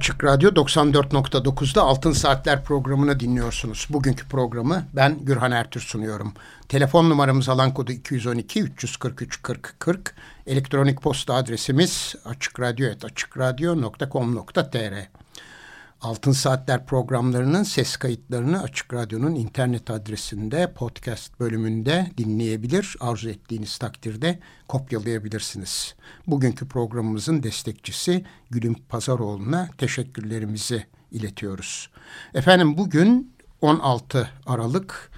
Açık Radyo 94.9'da Altın Saatler programını dinliyorsunuz. Bugünkü programı ben Gürhan Ertür sunuyorum. Telefon numaramız alan kodu 212 343 40 40. Elektronik posta adresimiz açıkradyo.com.tr Altın Saatler programlarının ses kayıtlarını Açık Radyo'nun internet adresinde podcast bölümünde dinleyebilir. Arzu ettiğiniz takdirde kopyalayabilirsiniz. Bugünkü programımızın destekçisi Gülüm Pazaroğlu'na teşekkürlerimizi iletiyoruz. Efendim bugün 16 Aralık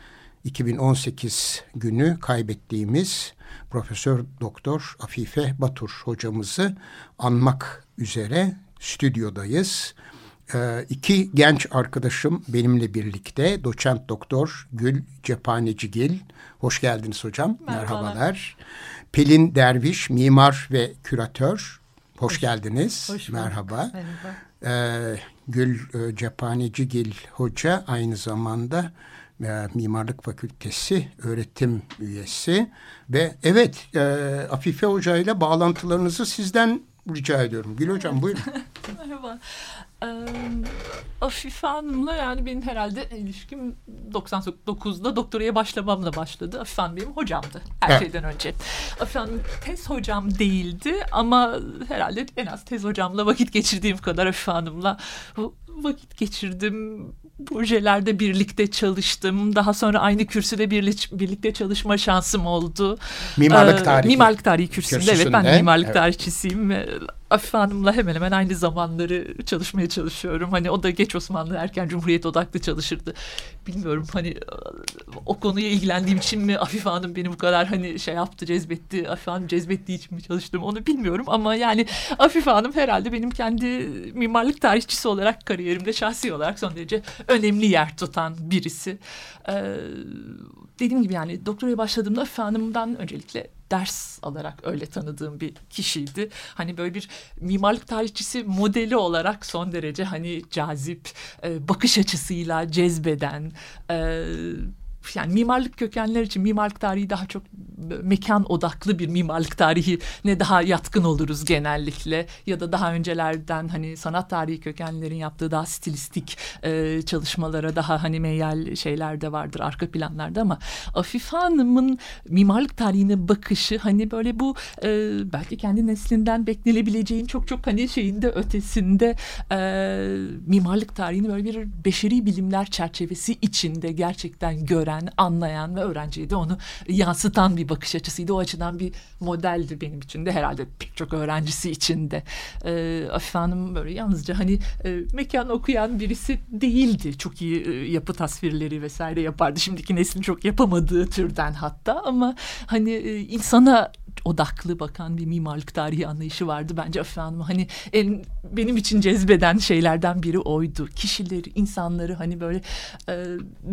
2018 günü kaybettiğimiz Profesör Doktor Afife Batur hocamızı anmak üzere stüdyodayız. Ee, iki genç arkadaşım benimle birlikte doçent doktor Gül Cephanecigil. Hoş geldiniz hocam. Merhabalar. Merhabalar. Pelin Derviş, mimar ve küratör. Hoş, Hoş geldiniz. Hoş Merhaba. Merhaba. Ee, Gül e, Cephanecigil Hoca aynı zamanda e, Mimarlık Fakültesi öğretim üyesi ve evet e, Afife Hoca ile bağlantılarınızı sizden rica ediyorum. Gül Hocam buyurun. Merhaba. Afife Hanım'la yani benim herhalde ilişkim 99'da doktoraya başlamamla başladı. Afife Hanım benim hocamdı her evet. şeyden önce. Afife Hanım tez hocam değildi ama herhalde en az tez hocamla vakit geçirdiğim kadar Afife Hanım'la vakit geçirdim. Projelerde birlikte çalıştım. Daha sonra aynı kürsüde birlikte çalışma şansım oldu. Mimarlık tarihi. Ee, mimarlık tarihi kürsüsünde. kürsüsünde. Evet ben mimarlık evet. tarihçisiyim. Afife Hanım'la hemen hemen aynı zamanları çalışmaya çalışıyorum. Hani o da geç Osmanlı erken Cumhuriyet odaklı çalışırdı. Bilmiyorum hani o konuya ilgilendiğim için mi Afife Hanım beni bu kadar hani şey yaptı cezbetti. Afife Hanım cezbettiği için mi çalıştım onu bilmiyorum. Ama yani Afife Hanım herhalde benim kendi mimarlık tarihçisi olarak kariyerimde şahsi olarak son derece önemli yer tutan birisi. Ee, dediğim gibi yani doktoraya başladığımda Afife Hanım'dan öncelikle ders alarak öyle tanıdığım bir kişiydi. Hani böyle bir mimarlık tarihçisi modeli olarak son derece hani cazip, e, bakış açısıyla cezbeden, e, yani mimarlık kökenler için mimarlık tarihi daha çok mekan odaklı bir mimarlık tarihi ne daha yatkın oluruz genellikle. Ya da daha öncelerden hani sanat tarihi kökenlerin yaptığı daha stilistik e, çalışmalara daha hani meyal şeyler de vardır arka planlarda ama Afife Hanım'ın mimarlık tarihine bakışı hani böyle bu e, belki kendi neslinden beklenebileceğin çok çok hani şeyinde ötesinde e, mimarlık tarihini böyle bir beşeri bilimler çerçevesi içinde gerçekten gören, anlayan ve öğrenciye de onu yansıtan bir bakış açısıydı. O açıdan bir modeldi benim için de herhalde pek çok öğrencisi için de. E, Afife Hanım böyle yalnızca hani e, mekan okuyan birisi değildi. Çok iyi e, yapı tasvirleri vesaire yapardı. Şimdiki neslin çok yapamadığı türden hatta ama hani e, insana odaklı bakan bir mimarlık tarihi anlayışı vardı bence Afife Hanım. Hani en, benim için cezbeden şeylerden biri oydu. Kişileri, insanları hani böyle e,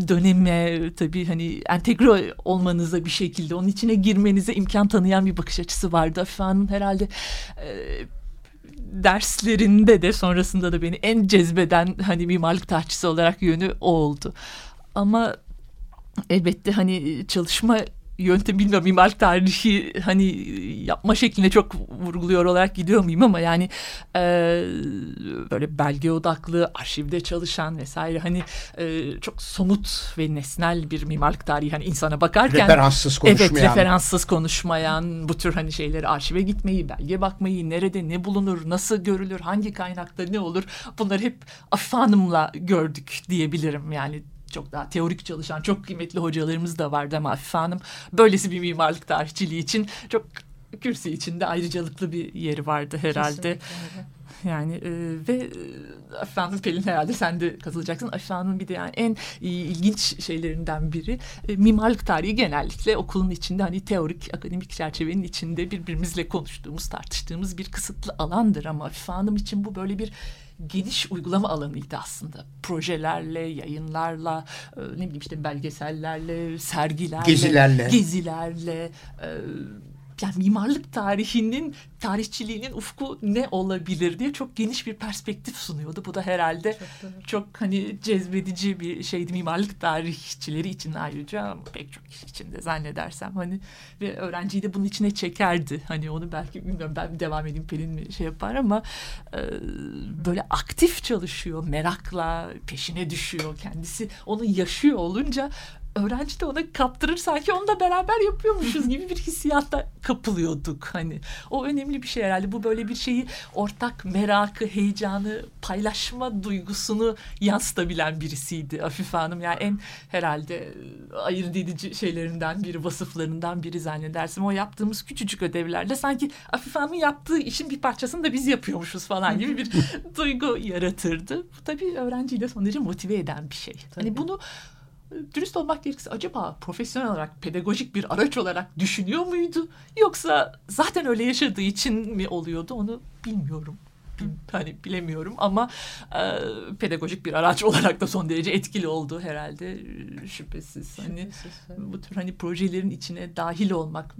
döneme tabii hani entegre olmanıza bir şekilde onun içine girmenize imkan tanıyan bir bakış açısı vardı. Afife Hanım herhalde e, derslerinde de sonrasında da beni en cezbeden hani mimarlık tarihçisi olarak yönü o oldu. Ama elbette hani çalışma yöntem bilmiyorum. Mimarlık tarihi hani yapma şekline çok vurguluyor olarak gidiyor muyum ama yani e, böyle belge odaklı arşivde çalışan vesaire hani e, çok somut ve nesnel bir mimarlık tarihi. Hani insana bakarken referanssız konuşmayan. evet referanssız konuşmayan bu tür hani şeyleri arşive gitmeyi belge bakmayı nerede ne bulunur nasıl görülür hangi kaynakta ne olur bunları hep Afife Hanım'la gördük diyebilirim. Yani çok daha teorik çalışan çok kıymetli hocalarımız da vardı ama Afife Hanım böylesi bir mimarlık tarihçiliği için çok kürsü içinde ayrıcalıklı bir yeri vardı herhalde. Yani e, ve e, Afife Hanım Pelin herhalde sen de katılacaksın. Afife Hanım'ın bir de yani en ilginç şeylerinden biri e, mimarlık tarihi genellikle okulun içinde hani teorik akademik çerçevenin içinde birbirimizle konuştuğumuz tartıştığımız bir kısıtlı alandır ama Afife Hanım için bu böyle bir geniş uygulama alanıydı aslında. Projelerle, yayınlarla, e, ne bileyim işte belgesellerle, sergilerle, gezilerle, gezilerle, e, yani mimarlık tarihinin tarihçiliğinin ufku ne olabilir diye çok geniş bir perspektif sunuyordu. Bu da herhalde çok, çok hani cezbedici bir şeydi mimarlık tarihçileri için ayrıca pek çok kişi için de zannedersem hani ve öğrenciyi de bunun içine çekerdi. Hani onu belki bilmiyorum ben devam edeyim Pelin mi şey yapar ama e, böyle aktif çalışıyor merakla peşine düşüyor kendisi onu yaşıyor olunca öğrenci de ona kaptırır sanki onunla beraber yapıyormuşuz gibi bir hissiyatta kapılıyorduk hani. O önemli bir şey herhalde. Bu böyle bir şeyi ortak merakı, heyecanı, paylaşma duygusunu yansıtabilen birisiydi Afife Hanım. Yani en herhalde e, ayırt edici şeylerinden biri, vasıflarından biri zannedersin. O yaptığımız küçücük ödevlerle sanki Afife Hanım'ın yaptığı işin bir parçasını da biz yapıyormuşuz falan gibi bir duygu yaratırdı. Bu tabii öğrenciyi de son derece motive eden bir şey. Hani tabii. Hani bunu dürüst olmak gerekirse acaba profesyonel olarak pedagojik bir araç olarak düşünüyor muydu? Yoksa zaten öyle yaşadığı için mi oluyordu onu bilmiyorum. Hani bilemiyorum ama e, pedagojik bir araç olarak da son derece etkili oldu herhalde şüphesiz. Hani şüphesiz, bu tür hani projelerin içine dahil olmak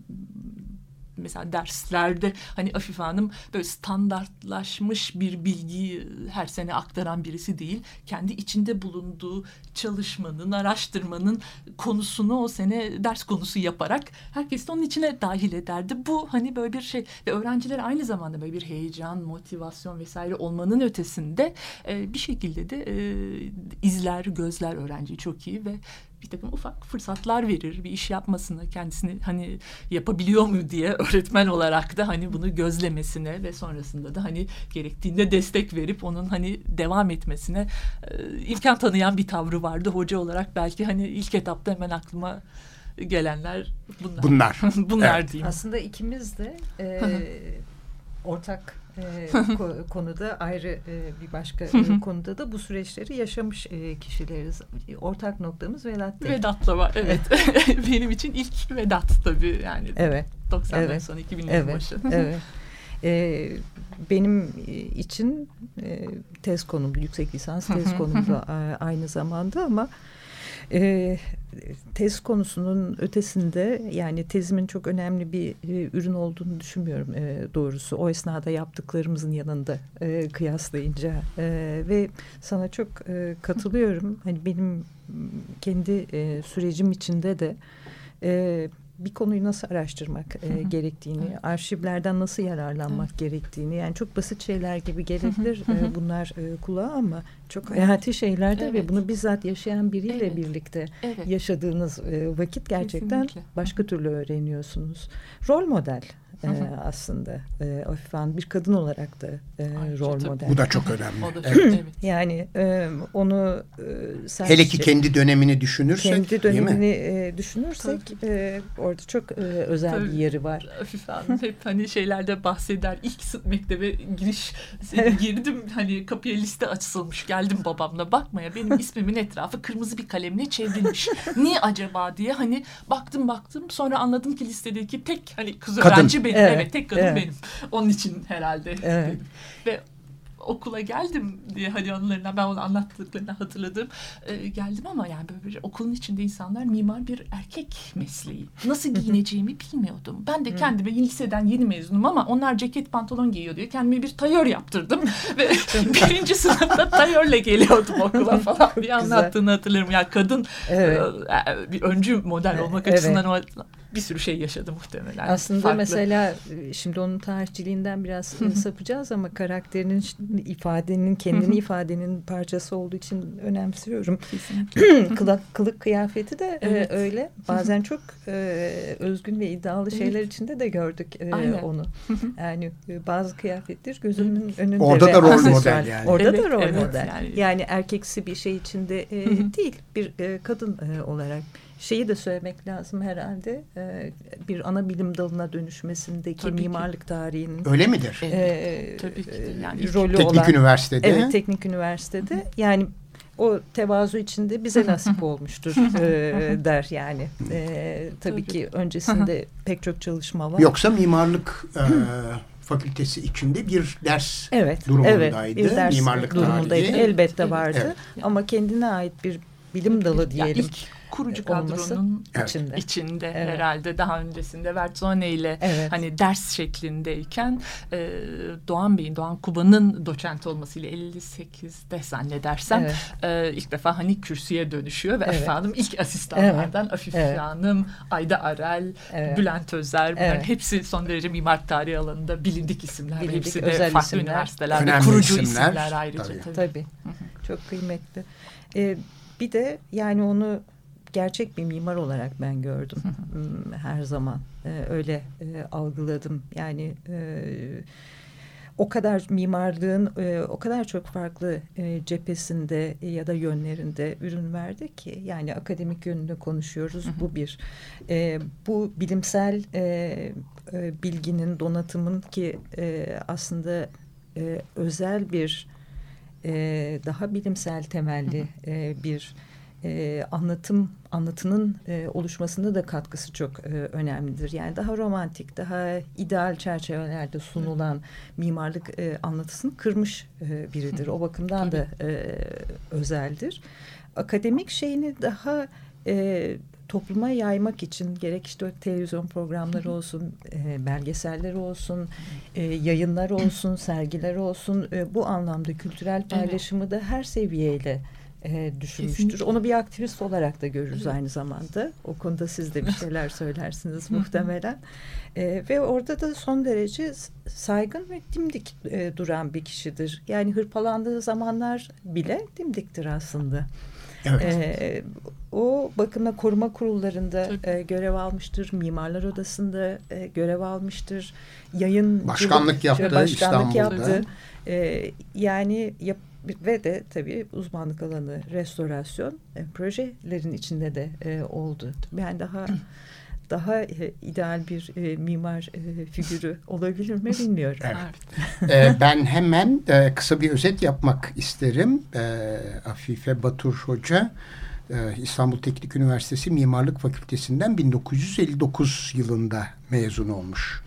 mesela derslerde hani Afife Hanım böyle standartlaşmış bir bilgiyi her sene aktaran birisi değil. Kendi içinde bulunduğu çalışmanın, araştırmanın konusunu o sene ders konusu yaparak herkes de onun içine dahil ederdi. Bu hani böyle bir şey ve öğrenciler aynı zamanda böyle bir heyecan, motivasyon vesaire olmanın ötesinde e, bir şekilde de e, izler, gözler öğrenciyi çok iyi ve bir takım ufak fırsatlar verir bir iş yapmasını kendisini hani yapabiliyor mu diye öğretmen olarak da hani bunu gözlemesine ve sonrasında da hani gerektiğinde destek verip onun hani devam etmesine e, imkan tanıyan bir tavrı vardı hoca olarak belki hani ilk etapta hemen aklıma gelenler bunlar. Bunlar. bunlar evet. diyeyim. Aslında ikimiz de e, ortak e, konuda ayrı e, bir başka e, konuda da bu süreçleri yaşamış e, kişileriz. Ortak noktamız Vedat değil. Vedat'la var evet. Benim için ilk Vedat tabii yani. Evet. 90'ların evet. sonu 2000'lerin evet. başı. Evet. E, benim için e, tez konumdu, yüksek lisans tez konumdu aynı zamanda ama e, tez konusunun ötesinde yani tezimin çok önemli bir e, ürün olduğunu düşünmüyorum e, doğrusu. O esnada yaptıklarımızın yanında e, kıyaslayınca e, ve sana çok e, katılıyorum. Hani benim kendi e, sürecim içinde de e, bir konuyu nasıl araştırmak e, gerektiğini, evet. arşivlerden nasıl yararlanmak evet. gerektiğini yani çok basit şeyler gibi gelebilir e, bunlar e, kulağa ama çok hayati şeyler de evet. ve bunu bizzat yaşayan biriyle evet. birlikte evet. yaşadığınız e, vakit gerçekten Kesinlikle. başka türlü öğreniyorsunuz. Rol model e, aslında e, Afife bir kadın olarak da e, rol model. Bu da çok önemli. o da çok, evet. Yani e, onu e, sadece, hele ki kendi dönemini düşünürsek kendi dönemini e, düşünürsek e, orada çok e, özel Tabii, bir yeri var. Afife Hanım hep hani şeylerde bahseder. İlk mektebe giriş girdim hani kapıya liste açılmış geldim babamla bakmaya benim ismimin etrafı kırmızı bir kalemle çevrilmiş. Niye acaba diye hani baktım baktım sonra anladım ki listedeki tek hani kız öğrenci benim. Evet, evet tek kadın evet. benim. Onun için herhalde. Evet. Ve okula geldim diye hani anılarından ben onu anlattıklarını hatırladım. E, geldim ama yani böyle bir okulun içinde insanlar mimar bir erkek mesleği. Nasıl giyineceğimi bilmiyordum. Ben de kendime liseden yeni mezunum ama onlar ceket pantolon giyiyor diye kendime bir tayör yaptırdım. Ve birinci sınıfta tayörle geliyordum okula falan bir anlattığını hatırlarım. Yani kadın evet. e, bir öncü model olmak evet. açısından o bir sürü şey yaşadı muhtemelen. Aslında Farklı. mesela e, şimdi onun tarihçiliğinden biraz sapacağız ama karakterinin ifadenin kendini ifadenin parçası olduğu için önemsiyorum. kılık, kılık kıyafeti de e, evet. e, öyle. Bazen çok e, özgün ve iddialı şeyler içinde de gördük e, onu. yani e, bazı kıyafetler gözümün önünde. Orada da rol model yani. Orada evet, da rol evet, model. Yani. yani erkeksi bir şey içinde e, değil bir e, kadın e, olarak şeyi de söylemek lazım herhalde. E, bir ana bilim dalına dönüşmesindeki Tabii mimarlık ki. tarihinin. Öyle midir? E, Tabii ki. Yani rolü teknik olan, üniversitede. Evet, teknik üniversitede. Yani o tevazu içinde bize nasip olmuştur e, der yani. E, tabii, tabii ki öncesinde pek çok çalışma var. Yoksa mimarlık e, fakültesi içinde bir ders evet, durumundaydı. Evet, bir ders mimarlık durumundaydı. Tarihi. Elbette vardı. Evet. Ama kendine ait bir bilim dalı diyelim. Yani kurucu kadronun içinde, içinde evet. herhalde daha öncesinde Vertzone ile evet. hani ders şeklindeyken e, Doğan Bey'in Doğan Kuba'nın doçent olmasıyla 58'de zannedersem evet. e, ilk defa hani kürsüye dönüşüyor ve evet. efendim ilk asistanlardan evet. Afife evet. Hanım, Ayda Arel, evet. Bülent Özer evet. hepsi son derece mimar tarihi alanında bilindik isimler. Bilindik, hepsi de farklı isimler. üniversitelerde Önemli kurucu isimler, isimler ayrıca. Tabii. tabii. Çok kıymetli. Ee, bir de yani onu gerçek bir mimar olarak ben gördüm. Hmm, her zaman. E, öyle e, algıladım. Yani e, o kadar mimarlığın e, o kadar çok farklı e, cephesinde ya da yönlerinde ürün verdi ki yani akademik yönünde konuşuyoruz bu bir. E, bu bilimsel e, e, bilginin donatımın ki e, aslında e, özel bir e, daha bilimsel temelli e, bir e, anlatım anlatının e, oluşmasında da katkısı çok e, önemlidir. Yani daha romantik, daha ideal çerçevelerde sunulan mimarlık e, anlatısını kırmış e, biridir. O bakımdan da e, özeldir. Akademik şeyini daha e, topluma yaymak için gerek işte televizyon programları olsun, e, belgeseller olsun, e, yayınlar olsun, sergiler olsun e, bu anlamda kültürel paylaşımı da her seviyeyle e, düşünmüştür. Kesinlikle. Onu bir aktivist olarak da görürüz evet. aynı zamanda. O konuda siz de bir şeyler söylersiniz muhtemelen. E, ve orada da son derece saygın ve dimdik e, duran bir kişidir. Yani hırpalandığı zamanlar bile dimdiktir aslında. Evet. E, o bakımda koruma kurullarında e, görev almıştır. Mimarlar Odası'nda e, görev almıştır. Yayın başkanlık yaptı başkanlık İstanbul'da. Yaptı. E, yani yap, ve de tabii uzmanlık alanı restorasyon e, projelerin içinde de e, oldu. Ben daha daha e, ideal bir e, mimar e, figürü olabilir mi bilmiyorum. Evet. e, ben hemen e, kısa bir özet yapmak isterim. E, Afife Batur Hoca e, İstanbul Teknik Üniversitesi Mimarlık Fakültesinden 1959 yılında mezun olmuş.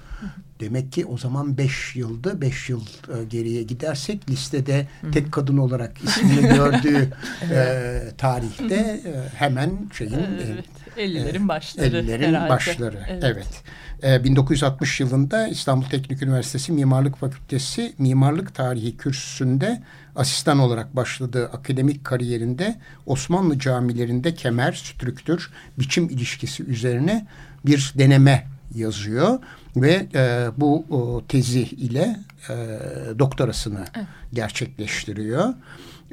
Demek ki o zaman beş yıldı. Beş yıl e, geriye gidersek listede Hı. tek kadın olarak ismini gördüğü e, tarihte e, hemen şeyin evet, e, 50'lerin başları. 50'lerin başları. Evet. evet. E, 1960 yılında İstanbul Teknik Üniversitesi Mimarlık Fakültesi Mimarlık Tarihi kürsüsünde asistan olarak başladığı akademik kariyerinde Osmanlı camilerinde kemer, strüktür, biçim ilişkisi üzerine bir deneme yazıyor ve e, bu o, tezi ile e, doktorasını evet. gerçekleştiriyor.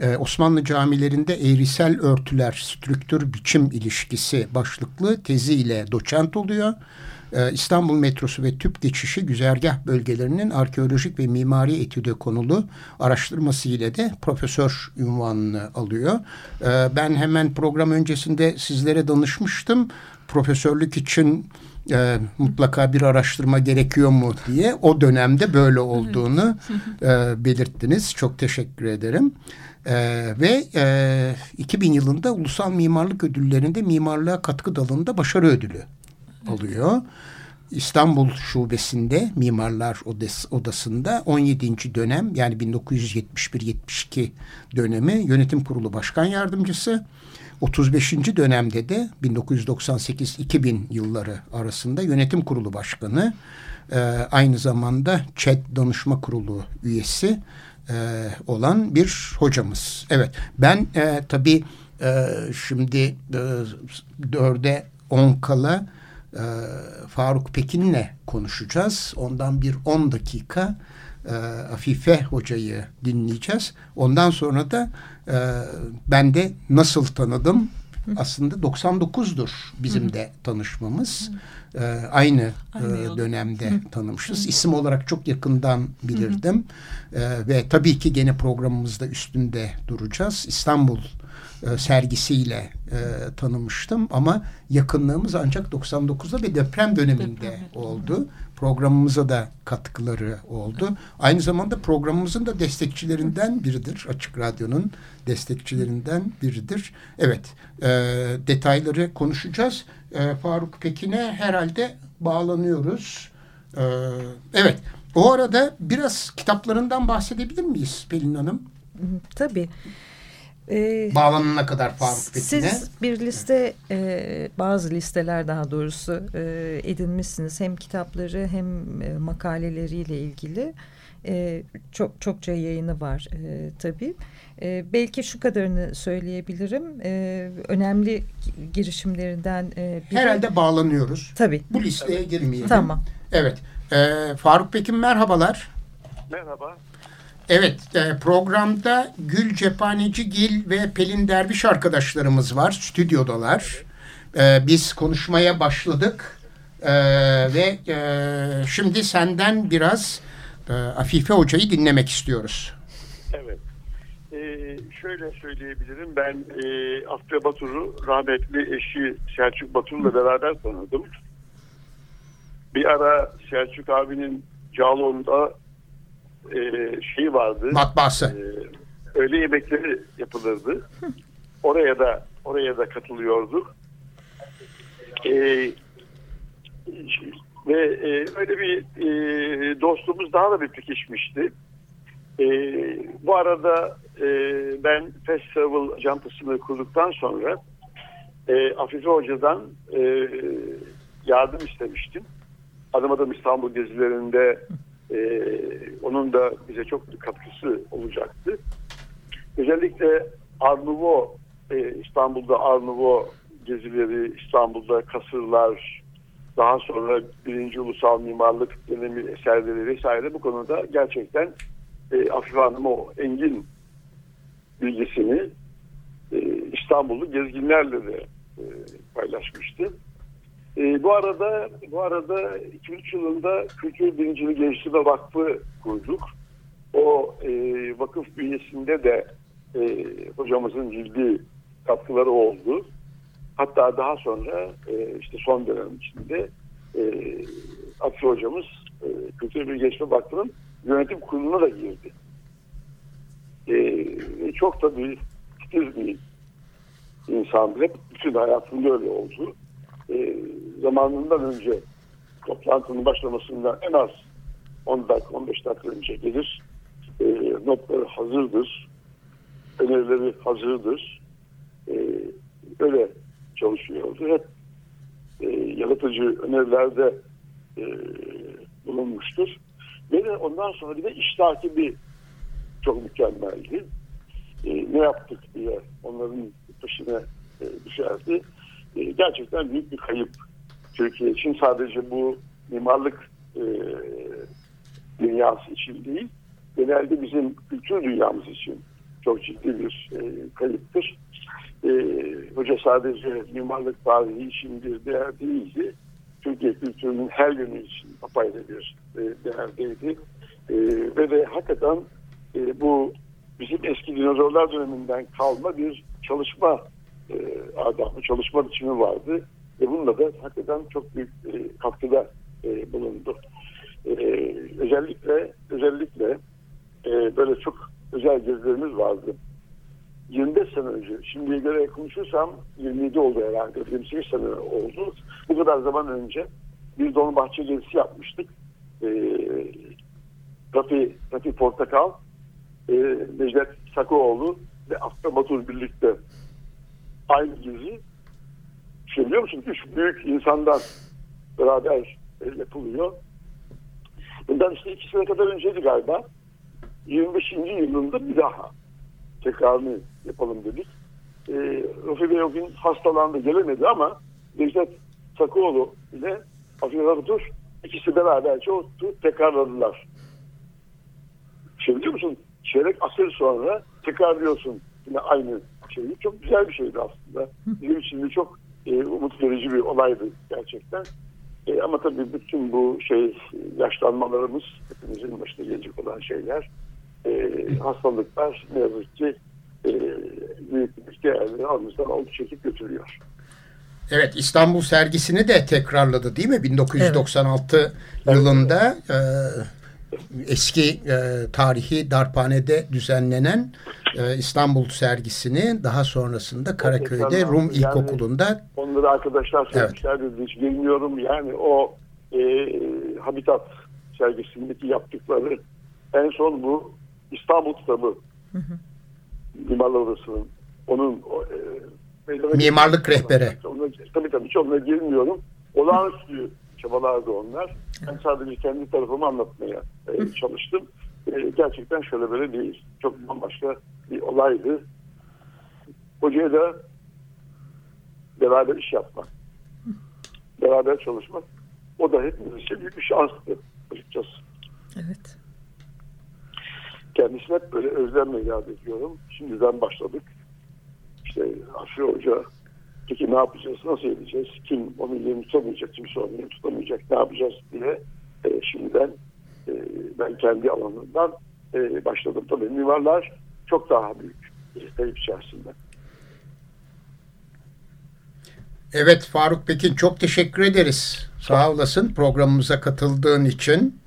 E, Osmanlı camilerinde eğrisel örtüler, strüktür, biçim ilişkisi başlıklı tezi ile doçent oluyor. E, İstanbul metrosu ve tüp geçişi güzergah bölgelerinin arkeolojik ve mimari etüde konulu araştırması ile de profesör ünvanını alıyor. E, ben hemen program öncesinde sizlere danışmıştım. Profesörlük için e, mutlaka bir araştırma gerekiyor mu diye o dönemde böyle olduğunu e, belirttiniz. Çok teşekkür ederim. E, ve e, 2000 yılında Ulusal Mimarlık Ödülleri'nde mimarlığa katkı dalında başarı ödülü alıyor. İstanbul Şubesi'nde Mimarlar Odası'nda 17. dönem yani 1971-72 dönemi yönetim kurulu başkan yardımcısı. 35. dönemde de 1998-2000 yılları arasında yönetim kurulu başkanı, e, aynı zamanda ÇED danışma kurulu üyesi e, olan bir hocamız. Evet ben e, tabii e, şimdi e, dörde on kala e, Faruk Pekin'le konuşacağız. Ondan bir on dakika e, Afife hocayı dinleyeceğiz. Ondan sonra da e, ben de nasıl tanıdım aslında 99'dur bizim de tanışmamız. Ee, aynı, aynı e, dönemde tanımışız. İsim olarak çok yakından bilirdim. Ee, ve tabii ki gene programımızda üstünde duracağız. İstanbul e, sergisiyle e, tanımıştım ama yakınlığımız ancak 99'da ve deprem döneminde deprem. oldu. Programımıza da katkıları oldu. Aynı zamanda programımızın da destekçilerinden biridir. Açık Radyo'nun destekçilerinden biridir. Evet, e, detayları konuşacağız. E, Faruk Pekin'e herhalde bağlanıyoruz. E, evet, o arada biraz kitaplarından bahsedebilir miyiz Pelin Hanım? Tabii. Ee, Bağlanana kadar Faruk Pekin'e. Siz bir liste, e, bazı listeler daha doğrusu e, edinmişsiniz. Hem kitapları hem e, makaleleriyle ilgili. E, çok Çokça yayını var e, tabii. E, belki şu kadarını söyleyebilirim. E, önemli girişimlerinden e, biri... Herhalde bağlanıyoruz. Tabii. Bu listeye girmeyelim. Tamam. Evet. E, Faruk Pekin merhabalar. Merhaba. Evet e, programda Gül Cephaneci Gil ve Pelin Derviş arkadaşlarımız var. Stüdyodalar. E, biz konuşmaya başladık. E, ve şimdi senden biraz Afife Hoca'yı dinlemek istiyoruz. Evet. Şöyle söyleyebilirim. Ben e, Afife Batur'u rahmetli eşi Selçuk Batur'la beraber tanıdım. Bir ara Selçuk abinin Cağaloğlu'nda e, şey vardı. Matbaası. E, öğle yemekleri yapılırdı. Oraya da oraya da katılıyorduk. E, ve e, öyle bir e, dostluğumuz daha da bir pekişmişti. E, bu arada e, ben Festival cantasını kurduktan sonra e, Afife Hoca'dan e, yardım istemiştim. Adım adım İstanbul gezilerinde e, onun da bize çok katkısı olacaktı. Özellikle Arnuvo e, İstanbul'da Arnuvo gezileri, İstanbul'da kasırlar, daha sonra birinci ulusal mimarlık dönemi eserleri vesaire bu konuda gerçekten e, Afife Hanım o engin bilgisini e, İstanbul'u gezginlerle de e, paylaşmıştı. E, bu arada bu arada 2003 yılında Kültür Bilincini Geliştirme Vakfı kurduk. O e, vakıf bünyesinde de e, hocamızın ciddi katkıları oldu. Hatta daha sonra e, işte son dönem içinde e, Akfi hocamız e, Kültür Geliştirme Vakfı'nın yönetim kuruluna da girdi. E, çok da bir titiz bir insandı. Hep bütün hayatında öyle oldu e, zamanından önce toplantının başlamasından en az 10 dakika 15 dakika önce gelir. E, notları hazırdır. Önerileri hazırdır. E, öyle çalışıyordu. Hep e, yaratıcı önerilerde e, bulunmuştur. Ve de ondan sonra bir de iş takibi çok mükemmeldi. E, ne yaptık diye onların peşine e, düşerdi. E, gerçekten büyük bir kayıp Türkiye için. Sadece bu mimarlık e, dünyası için değil, genelde bizim kültür dünyamız için çok ciddi bir e, kayıptır. E, hoca sadece mimarlık tarihi için bir değer değildi. Türkiye kültürünün her yönü için apayrı bir e, değerdeydi. E, ve de hakikaten e, bu bizim eski dinozorlar döneminden kalma bir çalışma e, adamı çalışma biçimi vardı. Ve bununla da hakikaten çok büyük e, katkıda e, bulundu. E, özellikle özellikle böyle çok özel gezilerimiz vardı. 25 sene önce, şimdiye göre konuşursam 27 oldu herhalde, 28 sene oldu. Bu kadar zaman önce bir Dolmabahçe gezisi yapmıştık. Rafi, Rafi Portakal, Necdet Sakoğlu ve Aslı Batur birlikte aynı gezi şey biliyor musun? Üç büyük insandan beraber yapılıyor. Bundan işte iki sene kadar önceydi galiba. 25. yılında bir daha tekrarını yapalım dedik. E, Rafi Bey o gün hastalandı gelemedi ama Necdet Sakoğlu ile Afiyet Atatürk ikisi beraberce o tekrarladılar. Şey biliyor musun? Çeyrek asır sonra tekrarlıyorsun yine aynı şeyi. Çok güzel bir şeydi aslında. Bizim için de çok e, umut verici bir olaydı gerçekten. E, ama tabii bütün bu şey yaşlanmalarımız hepimizin başına gelecek olan şeyler. E, hastalıklar ne yazık ki e, büyük bir eski yerleri aramızdan alıp çekip götürüyor. Evet İstanbul sergisini de tekrarladı değil mi? 1996 evet. yılında e, eski e, tarihi darphanede düzenlenen e, İstanbul sergisini daha sonrasında Karaköy'de Rum yani, İlkokulu'nda onları arkadaşlar söylemişler evet. hiç bilmiyorum yani o e, Habitat sergisindeki yaptıkları en son bu İstanbul kitabı hı hı. Mimarlar Odası'nın onun e, mimarlık rehberi. Ona, tabii tabii hiç onunla girmiyorum. Olağanüstü çabalardı onlar. Ben sadece kendi tarafımı anlatmaya e, çalıştım. E, gerçekten şöyle böyle değil. Çok bambaşka bir olaydı. Hocaya da beraber iş yapmak, beraber çalışmak o da hepimiz için büyük bir şanstı açıkçası. Evet. Kendisine hep böyle özlemle yad ediyorum. Şimdiden başladık. İşte Aşı Hoca peki ne yapacağız, nasıl edeceğiz, kim onun yerini tutamayacak, kimse onun yerini tutamayacak, ne yapacağız diye e, şimdiden e, ben kendi alanından e, başladım. Tabii mimarlar çok daha büyük kayıp içerisinde. Evet Faruk Pekin çok teşekkür ederiz. Sağ olasın programımıza katıldığın için.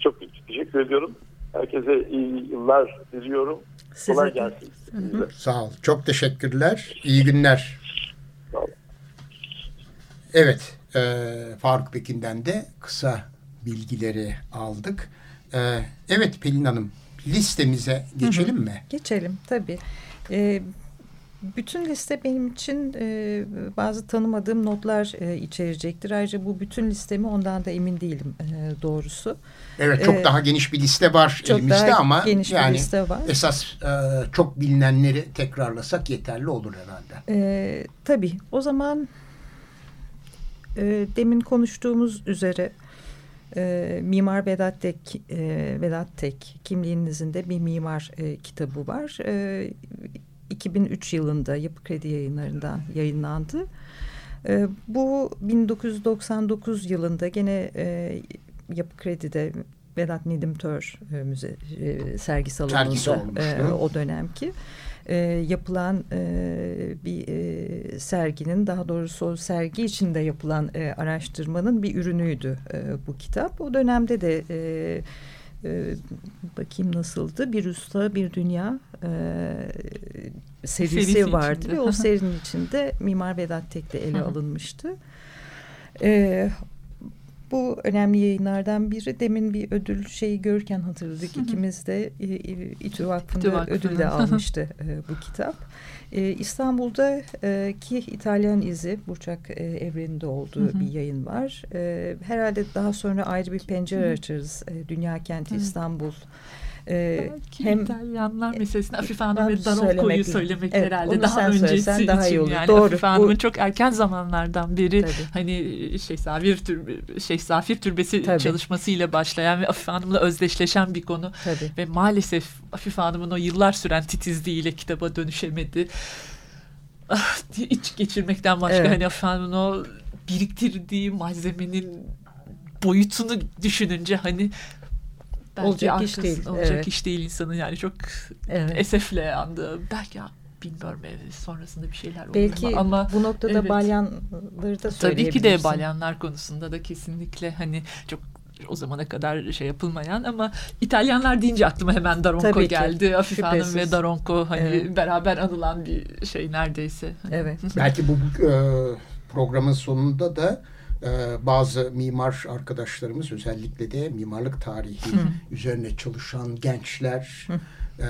Çok teşekkür ediyorum. Herkese iyi yıllar diliyorum. Size Kolay gelsin. Hı hı. Sağ ol. Çok teşekkürler. İyi günler. Sağ ol. Evet. E, Faruk Pekin'den de kısa bilgileri aldık. E, evet Pelin Hanım listemize geçelim hı hı. mi? Geçelim tabii. E, bütün liste benim için e, bazı tanımadığım notlar e, içerecektir. Ayrıca bu bütün listemi ondan da emin değilim e, doğrusu. Evet çok ee, daha geniş bir liste var çok elimizde daha ama geniş yani bir liste var. esas e, çok bilinenleri tekrarlasak yeterli olur herhalde. E, tabii o zaman e, demin konuştuğumuz üzere e, Mimar Vedat Tek, e, Vedat Tek kimliğinizin de bir mimar e, kitabı var. E, 2003 yılında Yapı Kredi yayınlarından yayınlandı. E, bu 1999 yılında gene e, Yapı Kredi'de Vedat Nedim Tör e, müze e, sergi salonunda e, o dönemki e, yapılan e, bir e, serginin daha doğrusu o sergi içinde yapılan e, araştırmanın bir ürünüydü e, bu kitap. O dönemde de e, e, bakayım nasıldı bir usta bir dünya e, serisi, serisi vardı içinde. ve o serinin içinde Mimar Vedat Tek de ele alınmıştı. E, bu önemli yayınlardan biri. Demin bir ödül şeyi görürken hatırladık. Hı hı. İkimiz de İTÜ Vakfı'nda ödül de almıştı e, bu kitap. E, İstanbul'daki İtalyan izi Burçak e, evreninde olduğu hı hı. bir yayın var. E, herhalde daha sonra ayrı bir pencere açarız. E, Dünya Kenti hı. İstanbul ee, hem İtalyanlar meselesini Afife Hanım ve Daronco'yu söylemek evet, herhalde daha öncesi daha için iyi olur. yani Doğru, Afife Hanım'ın çok erken zamanlardan beri Tabii. hani şey Safir Türbe, şey Safir Türbesi Tabii. çalışmasıyla başlayan ve Afife Hanım'la özdeşleşen bir konu Tabii. ve maalesef Afife Hanım'ın o yıllar süren titizliğiyle kitaba dönüşemedi. Ah, iç geçirmekten başka evet. hani Afife Hanım'ın o biriktirdiği malzemenin boyutunu düşününce hani olacak iş değil. Olacak evet. iş değil insanın yani çok evet. esefle andı. Belki bilmiyorum evet, sonrasında bir şeyler olur Belki ama bu noktada evet. balyanları da Tabii ki de balyanlar konusunda da kesinlikle hani çok o zamana kadar şey yapılmayan ama İtalyanlar deyince aklıma hemen Daronco geldi. Afife Hanım ve Daronco hani evet. beraber anılan bir şey neredeyse. Evet. Belki bu e, programın sonunda da bazı mimar arkadaşlarımız özellikle de mimarlık tarihi Hı. üzerine çalışan gençler e,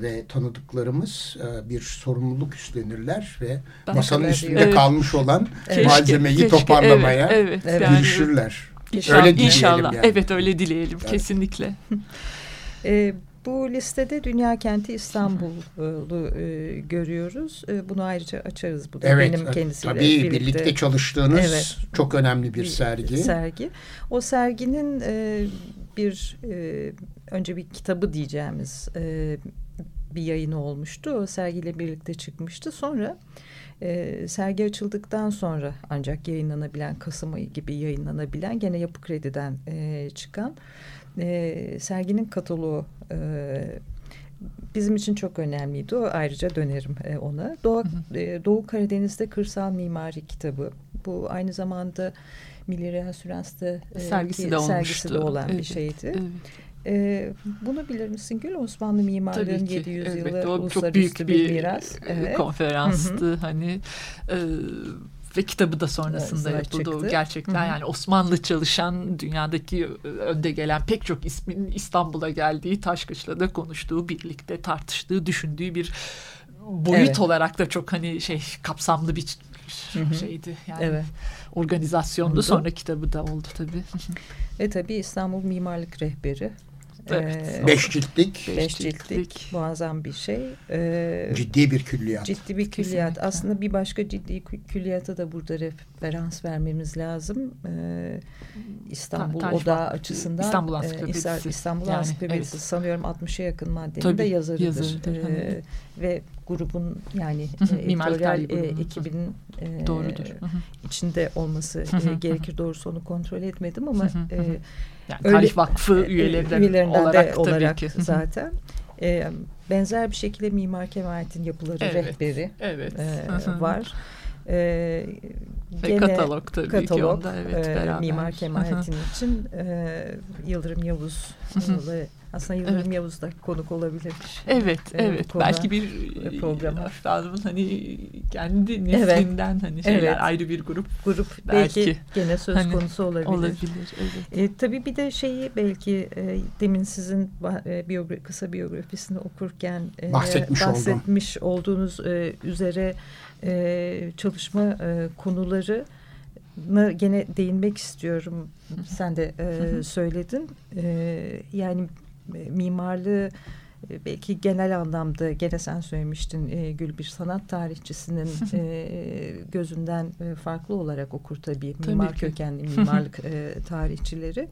ve tanıdıklarımız e, bir sorumluluk üstlenirler ve ben masanın üstünde evet. kalmış olan keşke, malzemeyi keşke, toparlamaya evet, evet, girişirler. Yani, öyle İnşallah. Yani. Evet öyle dileyelim evet. kesinlikle. e, bu listede Dünya Kenti İstanbul'u e, görüyoruz. E, bunu ayrıca açarız. Bu da evet, benim kendisiyle tabii birlikte, birlikte çalıştığınız evet, çok önemli bir, bir sergi. Sergi. O serginin e, bir e, önce bir kitabı diyeceğimiz e, bir yayını olmuştu. O sergiyle birlikte çıkmıştı. Sonra e, sergi açıldıktan sonra ancak yayınlanabilen Kasım ayı gibi yayınlanabilen gene Yapı Kredi'den e, çıkan e, serginin kataloğu e, bizim için çok önemliydi. O ayrıca dönerim e, ona. Doğu, e, Doğu Karadeniz'de Kırsal Mimari kitabı. Bu aynı zamanda Milli Reasürans'ta e, sergisi de, sergisi de olan evet, bir şeydi. Evet. E, bunu bilir misin Gül? Osmanlı mimarlığın 700 evet, yılı o çok büyük bir, bir miras. Evet. konferanstı. Hı hı. Hani e, ve kitabı da sonrasında evet, yapıldı. Çıktı. Gerçekten Hı-hı. yani Osmanlı çalışan dünyadaki önde gelen pek çok ismin İstanbul'a geldiği Taşkışla'da konuştuğu, birlikte tartıştığı, düşündüğü bir boyut evet. olarak da çok hani şey kapsamlı bir Hı-hı. şeydi. Yani evet. organizasyondu. Sonra kitabı da oldu tabii. Ve tabii İstanbul Mimarlık Rehberi Evet. Beş ciltlik. Beş ciltlik. Muazzam bir şey. Ee, ciddi bir külliyat. Ciddi bir külliyat. Kesinlikle. Aslında bir başka ciddi külliyata da burada referans vermemiz lazım. Ee, İstanbul Ta, Odağı açısından. İstanbul Ansiklopedisi. E, İstanbul yani, Ansiklopedisi. Evet. Sanıyorum 60'a yakın maddenin Tabii, de yazarıdır. yazarıdır. Ee, ve grubun yani editoryal e, ekibinin e, Doğrudur. içinde olması e, gerekir. Doğrusu onu kontrol etmedim ama e, yani Öyle, Tarih Vakfı üyelerinden, üyelerinden olarak, de olarak ki. zaten. E, benzer bir şekilde Mimar Kemalettin yapıları evet, rehberi evet. E, var. E, Ve gene katalog tabii katalog, ki onda evet e, Mimar Kemalettin için e, Yıldırım Yavuz aslında Yıldırım evet. Yavuz da konuk olabilirmiş. Evet, e, evet. Belki bir program. Üstadımın hani kendi neslinden evet. hani şeyler evet. ayrı bir grup. Grup belki, belki gene söz hani, konusu olabilir. Olabilir, evet. E, tabii bir de şeyi belki e, demin sizin e, biyogra kısa biyografisini okurken e, bahsetmiş, bahsetmiş olduğunuz e, üzere e, çalışma e, konuları gene değinmek istiyorum. Sen de e, söyledin. E, yani e, mimarlığı e, belki genel anlamda gene sen söylemiştin e, Gül bir sanat tarihçisinin e, gözünden e, farklı olarak okur tabii, tabii mimar ki. kökenli mimarlık e, tarihçileri.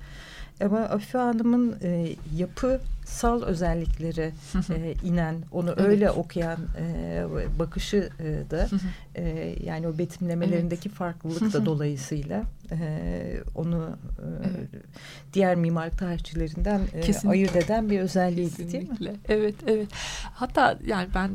Ama Afife Hanım'ın e, yapısal özellikleri e, inen, onu evet. öyle okuyan e, bakışı e, da e, yani o betimlemelerindeki evet. farklılık da dolayısıyla e, onu e, evet. diğer mimarlık tarihçilerinden e, ayırt eden bir özelliği değil mi? Evet, evet. Hatta yani ben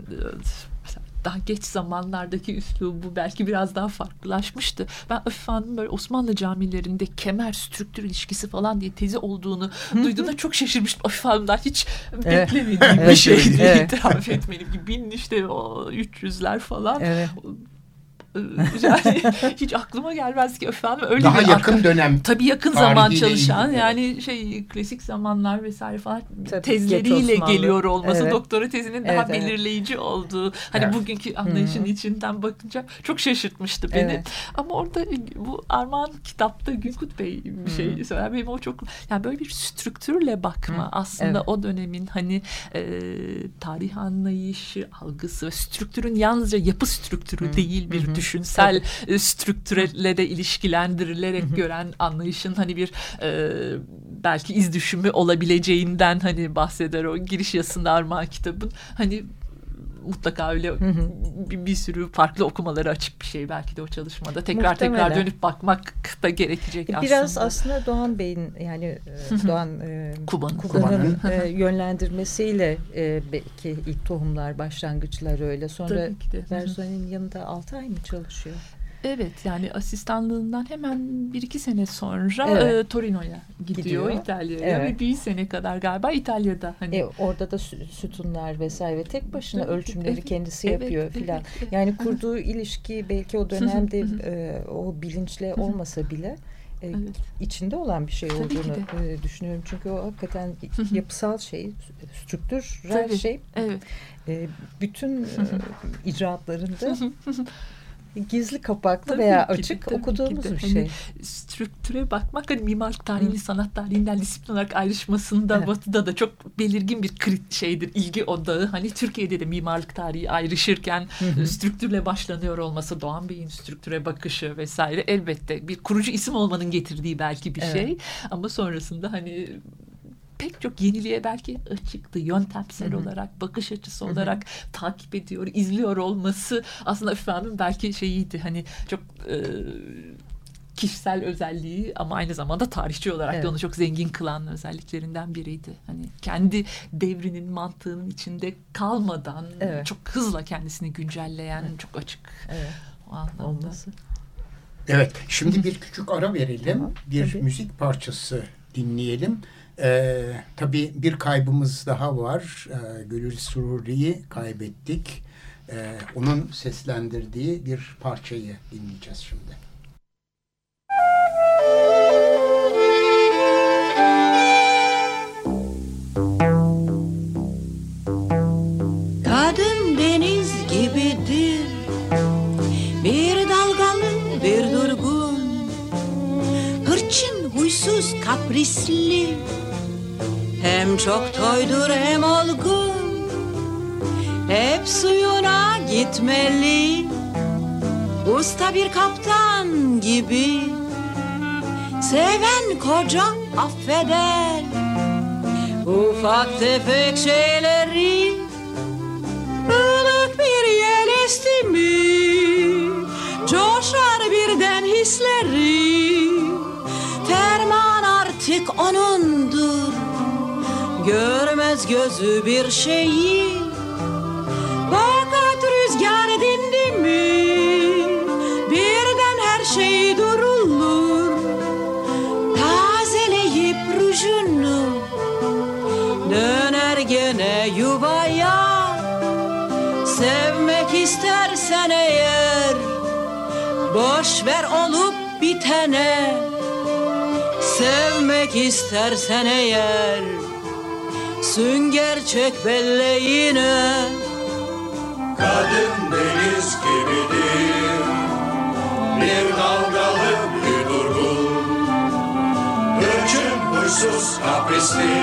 daha geç zamanlardaki üslubu belki biraz daha farklılaşmıştı. Ben Afife Hanım'ın böyle Osmanlı camilerinde kemer strüktür ilişkisi falan diye tezi olduğunu duyduğumda çok şaşırmıştım. Afife Hanım'dan hiç beklemediğim bir şeydi evet. itiraf etmeliyim ki. Bin işte o 300'ler falan. Evet yani hiç aklıma gelmez ki efendim öyle Daha bir yakın dönem. Tabii yakın zaman çalışan ilgili. yani şey klasik zamanlar vesaire falan tabii, tezleriyle geliyor olması evet. doktora tezinin evet, daha evet. belirleyici olduğu hani evet. bugünkü anlayışın hmm. içinden bakınca çok şaşırtmıştı beni. Evet. Ama orada bu Armağan kitapta Günkut Bey bir şey hmm. söyler. Benim o çok yani böyle bir strüktürle bakma hmm. aslında evet. o dönemin hani e, tarih anlayışı, algısı ve strüktürün yalnızca yapı strüktürü hmm. değil bir hmm düşünsel Tabii. E, strüktürle de ilişkilendirilerek gören anlayışın hani bir e, belki iz düşümü olabileceğinden hani bahseder o giriş yazısında Armağan kitabın. Hani mutlaka öyle Bir, bir sürü farklı okumaları açık bir şey belki de o çalışmada. Tekrar Muhtemelen. tekrar dönüp bakmak da gerekecek Biraz aslında. Biraz aslında Doğan Bey'in yani e, Doğan e, Kuban'ın Kuban e, yönlendirmesiyle e, belki ilk tohumlar başlangıçlar öyle. Sonra Verzo'nun yanında altı ay mı çalışıyor? Evet yani asistanlığından hemen bir iki sene sonra evet. e, Torino'ya gidiyor, gidiyor. İtalya'ya evet. ve bir sene kadar galiba İtalya'da. Hani. E, orada da sütunlar vesaire tek başına evet, ölçümleri evet, kendisi evet, yapıyor evet, filan. Evet. Yani kurduğu ilişki belki o dönemde e, o bilinçle olmasa bile e, evet. içinde olan bir şey Tabii olduğunu e, düşünüyorum. Çünkü o hakikaten yapısal şey, strüktürel şey. Evet. E, bütün e, icraatlarında gizli kapaklı tabii veya açık de, okuduğumuz bir şey. Hani strüktüre bakmak hani mimarlık tarihini sanat tarihinden disiplin olarak ayrışmasında evet. batıda da çok belirgin bir krit şeydir ilgi odağı. Hani Türkiye'de de mimarlık tarihi ayrışırken Hı strüktürle başlanıyor olması Doğan Bey'in strüktüre bakışı vesaire elbette bir kurucu isim olmanın getirdiği belki bir evet. şey ama sonrasında hani pek çok yeniliğe belki açıktı. Yöntemsel Hı-hı. olarak, bakış açısı Hı-hı. olarak takip ediyor, izliyor olması aslında Hanım belki şeyiydi hani çok e, kişisel özelliği ama aynı zamanda tarihçi olarak evet. da onu çok zengin kılan özelliklerinden biriydi. Hani kendi devrinin mantığının içinde kalmadan evet. çok hızla kendisini güncelleyen evet. çok açık. Evet. O anlamda. Olması. Evet, şimdi bir küçük ara verelim. Tamam, bir tabii. müzik parçası dinleyelim. Ee, tabii bir kaybımız daha var. Ee, Gülür Sururi'yi kaybettik. Ee, onun seslendirdiği bir parçayı dinleyeceğiz şimdi. Çok toydur hem olgun. Hep suyuna gitmeli. Usta bir kaptan gibi. Seven koca affeder. Ufak tefek şeyleri ılık bir yel esti mi Coşar birden hisleri Görmez gözü bir şeyi. Fakat rüzgar dindi mi? Birden her şey durulur. Tazeleyip rujunu. Döner gene yuvaya. Sevmek istersen eğer Boş ver olup bitene. Sevmek istersen eğer Sünger çek belleğine. Kadın deniz gibidir. Bir dalgalı bir durgun. Hırçın huysuz kaprisli.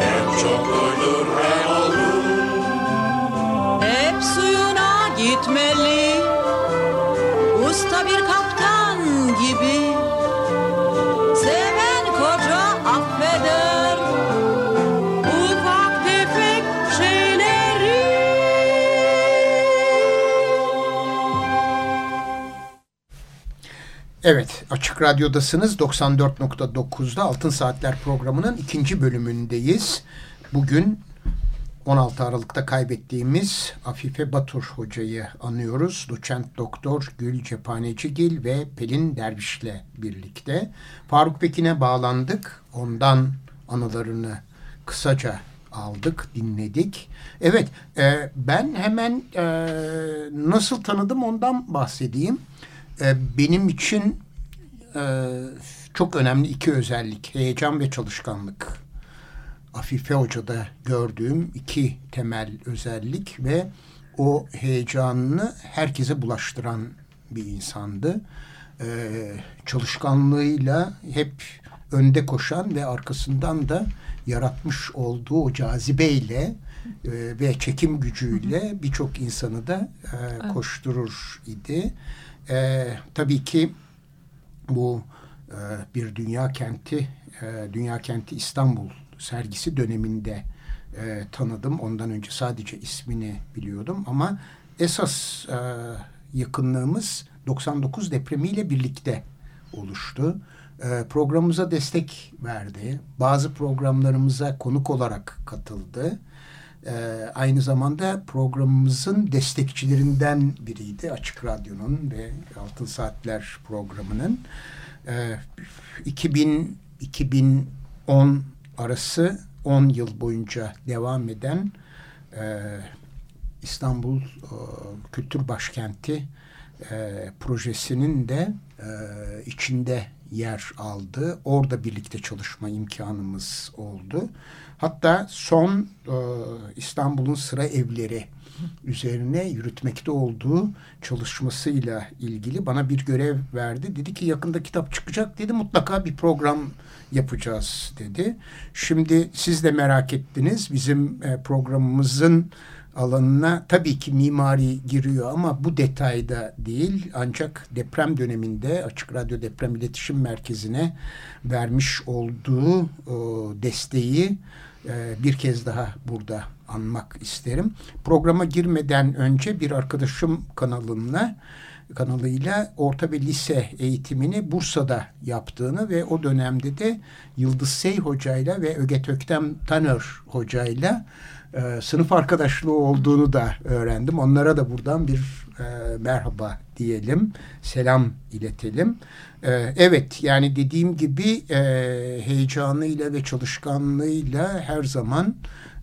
Hem çok doydur hem olgun. Hep suyuna gitmeli. Usta bir kaptan gibi Evet, Açık Radyo'dasınız. 94.9'da Altın Saatler programının ikinci bölümündeyiz. Bugün 16 Aralık'ta kaybettiğimiz Afife Batur hocayı anıyoruz. Doçent Doktor Gül Cephanecigil ve Pelin Derviş'le birlikte. Faruk Pekin'e bağlandık. Ondan anılarını kısaca aldık, dinledik. Evet, e, ben hemen e, nasıl tanıdım ondan bahsedeyim. E, benim için e, çok önemli iki özellik. Heyecan ve çalışkanlık. Afife Hoca'da gördüğüm iki temel özellik ve o heyecanını herkese bulaştıran bir insandı. Ee, çalışkanlığıyla hep önde koşan ve arkasından da yaratmış olduğu o cazibeyle e, ve çekim gücüyle birçok insanı da e, koşturur idi. E, tabii ki bu e, bir dünya kenti, e, dünya kenti İstanbul sergisi döneminde e, tanıdım. Ondan önce sadece ismini biliyordum ama esas e, yakınlığımız 99 depremiyle birlikte oluştu. E, programımıza destek verdi. Bazı programlarımıza konuk olarak katıldı. E, aynı zamanda programımızın destekçilerinden biriydi. Açık Radyo'nun ve Altın Saatler programının. E, 2000 2010 arası 10 yıl boyunca devam eden e, İstanbul e, Kültür Başkenti e, projesinin de e, içinde yer aldı. Orada birlikte çalışma imkanımız oldu. Hatta son e, İstanbul'un sıra evleri üzerine yürütmekte olduğu çalışmasıyla ilgili bana bir görev verdi. Dedi ki yakında kitap çıkacak dedi mutlaka bir program yapacağız dedi. Şimdi siz de merak ettiniz bizim e, programımızın alanına tabii ki mimari giriyor ama bu detayda değil ancak deprem döneminde Açık Radyo Deprem İletişim Merkezi'ne vermiş olduğu o, desteği e, bir kez daha burada anmak isterim. Programa girmeden önce bir arkadaşım kanalına kanalıyla orta ve lise eğitimini Bursa'da yaptığını ve o dönemde de Yıldız Sey hocayla ve Öget Öktem Tanör hocayla e, sınıf arkadaşlığı olduğunu da öğrendim. Onlara da buradan bir e, merhaba diyelim, selam iletelim. E, evet yani dediğim gibi e, heyecanıyla ve çalışkanlığıyla her zaman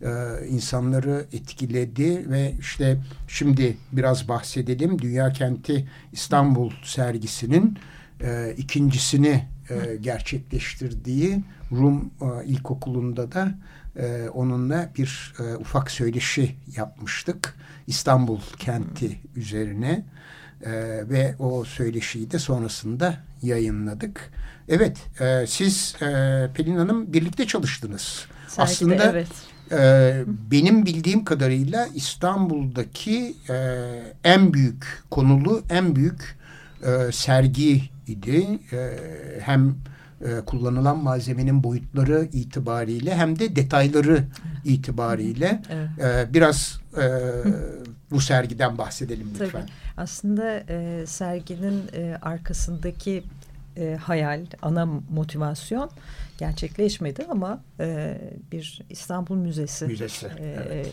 e, insanları etkiledi ve işte şimdi biraz bahsedelim. Dünya Kenti İstanbul sergisinin e, ikincisini e, gerçekleştirdiği Rum e, İlkokulu'nda da e, onunla bir e, ufak söyleşi yapmıştık. İstanbul kenti üzerine e, ve o söyleşiyi de sonrasında yayınladık. Evet, e, siz e, Pelin Hanım birlikte çalıştınız. Sergide, Aslında evet. e, benim bildiğim kadarıyla İstanbul'daki e, en büyük konulu, en büyük e, sergi idi. E, hem e, kullanılan malzemenin boyutları itibariyle hem de detayları itibariyle Evet. e, biraz e, bu sergiden bahsedelim lütfen. Tabii. Aslında e, serginin e, arkasındaki e, hayal, ana motivasyon gerçekleşmedi ama e, bir İstanbul Müzesi, Müzesi, e,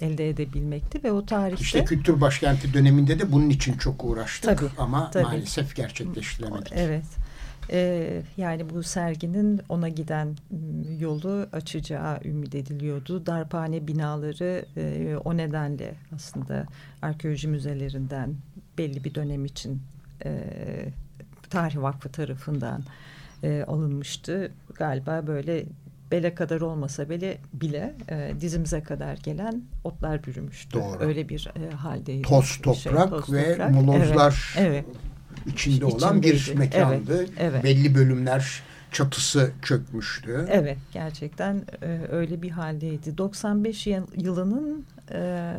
elde edebilmekti ve o tarihte İşte kültür başkenti döneminde de bunun için çok uğraştık Tabii, ama tabii. maalesef gerçekleştiremedik. Evet. Ee, yani bu serginin ona giden m, yolu açacağı ümit ediliyordu. Darphane binaları e, o nedenle aslında arkeoloji müzelerinden belli bir dönem için e, Tarih Vakfı tarafından e, alınmıştı. Galiba böyle bele kadar olmasa bile bile e, dizimize kadar gelen otlar bürümüştü. Doğru. Öyle bir e, haldeydi. Toz Şey, toprak toz ve toprak. molozlar Evet, evet. İçinde olan bir mekandı. Evet, evet. Belli bölümler çatısı çökmüştü. Evet gerçekten e, öyle bir haldeydi. 95 yıl- yılının e,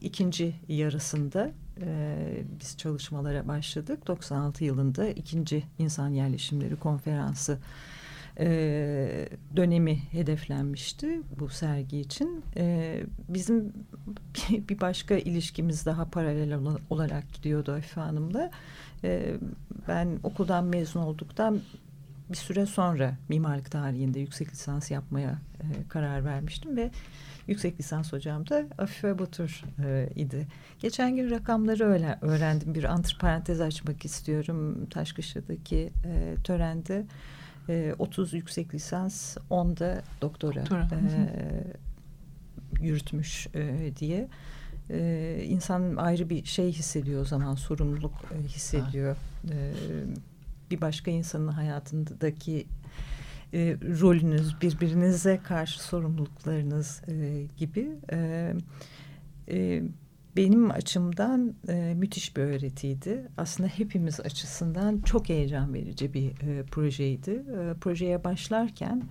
ikinci yarısında e, biz çalışmalara başladık. 96 yılında ikinci insan yerleşimleri konferansı e, dönemi hedeflenmişti bu sergi için. E, bizim bir başka ilişkimiz daha paralel ola- olarak gidiyordu Afife Hanım'la. E, ben okuldan mezun olduktan bir süre sonra mimarlık tarihinde yüksek lisans yapmaya e, karar vermiştim ve yüksek lisans hocam da Afife Batur e, idi. Geçen gün rakamları öyle öğrendim. Bir antiparantez açmak istiyorum. Taşkışla'daki e, törende e, 30 yüksek lisans, 10 da doktora Doktora, e, yürütmüş e, diye. E, insan ayrı bir şey hissediyor o zaman, sorumluluk e, hissediyor. E, bir başka insanın hayatındaki e, rolünüz, birbirinize karşı sorumluluklarınız e, gibi. E, e, benim açımdan e, müthiş bir öğretiydi. Aslında hepimiz açısından çok heyecan verici bir e, projeydi. E, projeye başlarken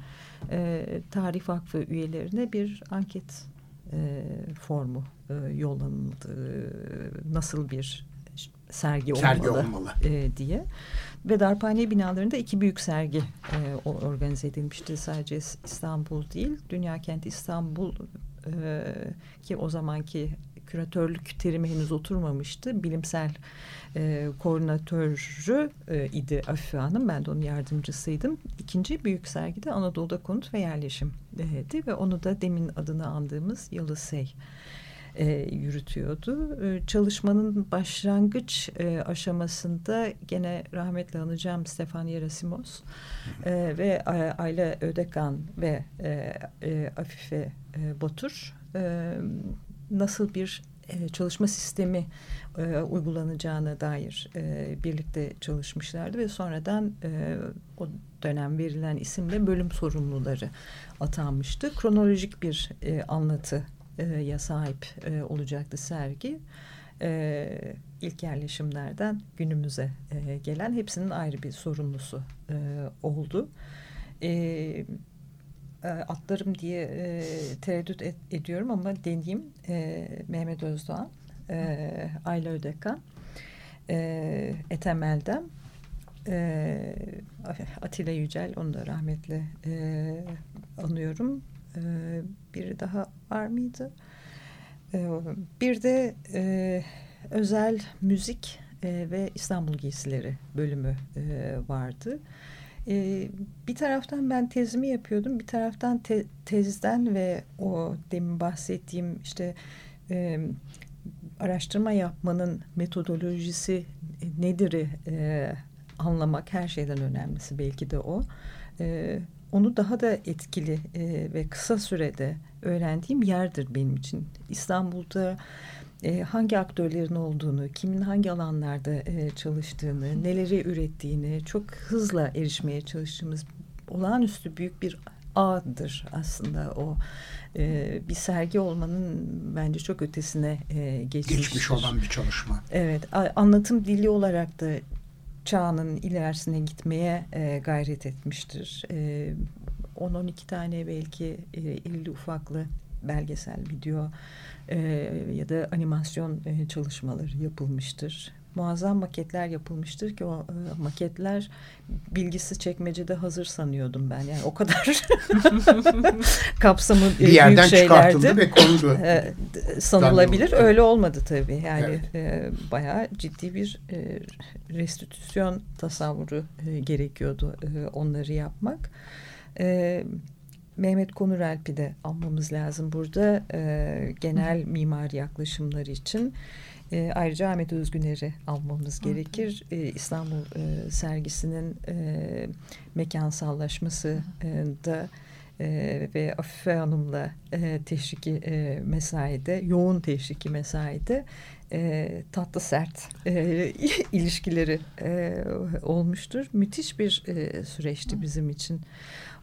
e, Tarih Vakfı üyelerine bir anket e, formu e, yollanıldı. Nasıl bir sergi, Sergi olmalı, olmalı. e, diye. Ve Darphane binalarında iki büyük sergi e, organize edilmişti. Sadece İstanbul değil, Dünya Kenti İstanbul e, ki o zamanki küratörlük terimi henüz oturmamıştı. Bilimsel e, koordinatörü e, idi Afife Hanım. Ben de onun yardımcısıydım. İkinci büyük sergide Anadolu'da konut ve yerleşim e, ve onu da demin adını andığımız Yıldız Sey e, yürütüyordu. E, çalışmanın başlangıç e, aşamasında gene rahmetli anacağım Stefan Yerasimos e, ve Ayla Ödekan ve e, e, Afife e, Batur e, nasıl bir e, çalışma sistemi e, uygulanacağına dair e, birlikte çalışmışlardı ve sonradan e, o dönem verilen isimle bölüm sorumluları atanmıştı. Kronolojik bir e, anlatı e, ya sahip e, olacaktı sergi. E, ilk yerleşimlerden günümüze e, gelen hepsinin ayrı bir sorumlusu e, oldu. E, e, atlarım diye e, tereddüt et, ediyorum ama deneyeyim. E, Mehmet Özdoğan, e, Ayla Ödekan, e, Ethem e, Atilla Yücel, onu da rahmetle e, anıyorum. E, biri daha var mıydı? E, bir de e, özel müzik e, ve İstanbul giysileri bölümü e, vardı. E, bir taraftan ben tezimi yapıyordum, bir taraftan te, tezden ve o demin bahsettiğim işte e, araştırma yapmanın metodolojisi nedir e, anlamak her şeyden önemlisi belki de o. E, onu daha da etkili e, ve kısa sürede öğrendiğim yerdir benim için. İstanbul'da e, hangi aktörlerin olduğunu, kimin hangi alanlarda e, çalıştığını, neleri ürettiğini çok hızla erişmeye çalıştığımız olağanüstü büyük bir ağdır aslında o. E, bir sergi olmanın bence çok ötesine e, geçmiştir. Geçmiş olan bir çalışma. Evet, anlatım dili olarak da çağının ilerisine gitmeye e, gayret etmiştir. E, 10-12 tane belki e, irili ufaklı belgesel video e, ya da animasyon e, çalışmaları yapılmıştır. Muazzam maketler yapılmıştır ki o e, maketler bilgisi çekmecede hazır sanıyordum ben. Yani o kadar kapsamı bir yerden büyük çıkartıldı ve kondu. E, sanılabilir. Öyle olmadı tabii. Yani evet. e, bayağı ciddi bir e, restitüsyon tasavvuru e, gerekiyordu e, onları yapmak. Evet Mehmet Konuralp'i de almamız lazım burada e, genel mimari yaklaşımları için. E, ayrıca Ahmet Özgüner'i almamız gerekir. E, İstanbul e, sergisinin e, mekansallaşması e, da e, ve Afife Hanım'la e, teşriki e, mesaide, yoğun teşriki mesaide e, tatlı sert e, ilişkileri e, olmuştur. Müthiş bir e, süreçti bizim için.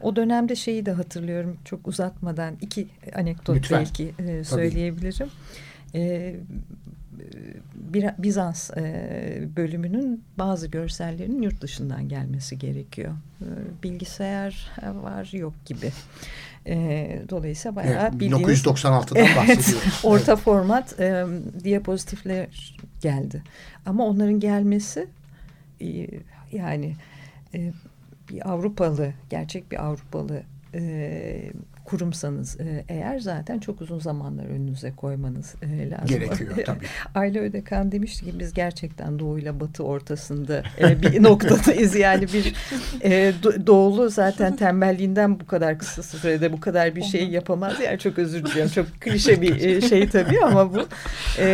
O dönemde şeyi de hatırlıyorum çok uzatmadan iki anekdot Lütfen. belki e, söyleyebilirim. E, bir, Bizans e, bölümünün bazı görsellerinin yurt dışından gelmesi gerekiyor. E, bilgisayar var yok gibi. E, dolayısıyla bayağı evet, bildiğiniz... 1996'dan bahsediyoruz. orta evet. format e, diapozitifler geldi. Ama onların gelmesi e, yani e, bir Avrupalı, gerçek bir Avrupalı e, kurumsanız e, eğer zaten çok uzun zamanlar önünüze koymanız e, lazım. Gerekiyor tabii. Ayla Ödekan demişti ki biz gerçekten doğuyla batı ortasında e, bir noktadayız. Yani bir e, doğulu zaten tembelliğinden bu kadar kısa sürede bu kadar bir şey yapamaz. Yani çok özür diliyorum. Çok klişe bir şey tabii ama bu. E,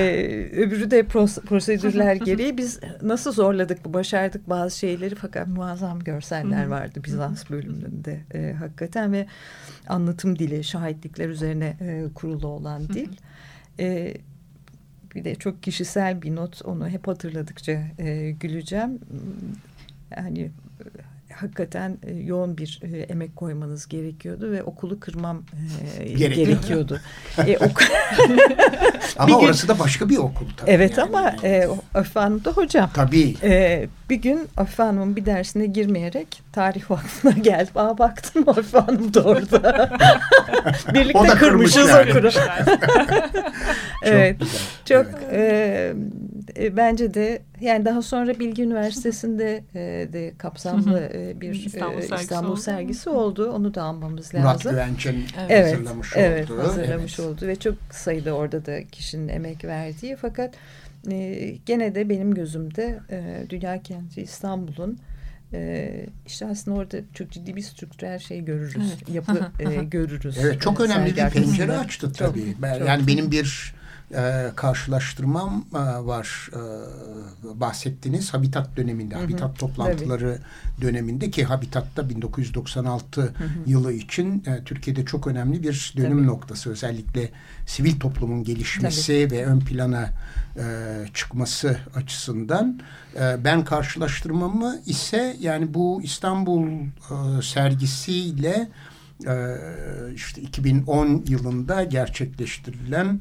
öbürü de prosedürler gereği biz nasıl zorladık, başardık bazı şeyleri fakat muazzam görseller vardı Bizans bölümünde e, hakikaten ve anlatım dili, şahitlikler üzerine e, kurulu olan dil. E, bir de çok kişisel bir not, onu hep hatırladıkça e, güleceğim. Yani hakikaten e, yoğun bir e, emek koymanız gerekiyordu ve okulu kırmam e, Gerekiyor. gerekiyordu. e, ok ama gün, orası da başka bir okul tabii. Evet yani. ama e, Hanım da hocam. Tabii. E, bir gün Hanım'ın bir dersine girmeyerek tarih vakfına geldi. Aa baktım Hanım da orada. Birlikte kırmışız yani. okuru. evet. Güzel. Çok evet. E, e, bence de yani daha sonra Bilgi Üniversitesi'nde e, de kapsamlı e, bir İstanbul, e, sergisi, İstanbul oldu. sergisi oldu. Onu da almamız lazım. Murat Güvenç'in evet. hazırlamış evet, olduğu. hazırlamış evet. olduğu ve çok sayıda orada da kişinin emek verdiği fakat e, gene de benim gözümde e, Dünya Kenti İstanbul'un ee, işte aslında orada çok ciddi bir strüktürel şey görürüz. Evet. Yapı e, görürüz. Evet çok önemli bir pencere açtı tabii. Çok, ben, çok. Yani benim bir e, karşılaştırmam e, var. E, bahsettiğiniz Habitat döneminde, hı hı. Habitat toplantıları Tabii. döneminde ki Habitat'ta 1996 hı hı. yılı için e, Türkiye'de çok önemli bir dönüm Tabii. noktası. Özellikle sivil toplumun gelişmesi Tabii. ve ön plana e, çıkması açısından e, ben karşılaştırmamı ise yani bu İstanbul e, sergisiyle e, işte 2010 yılında gerçekleştirilen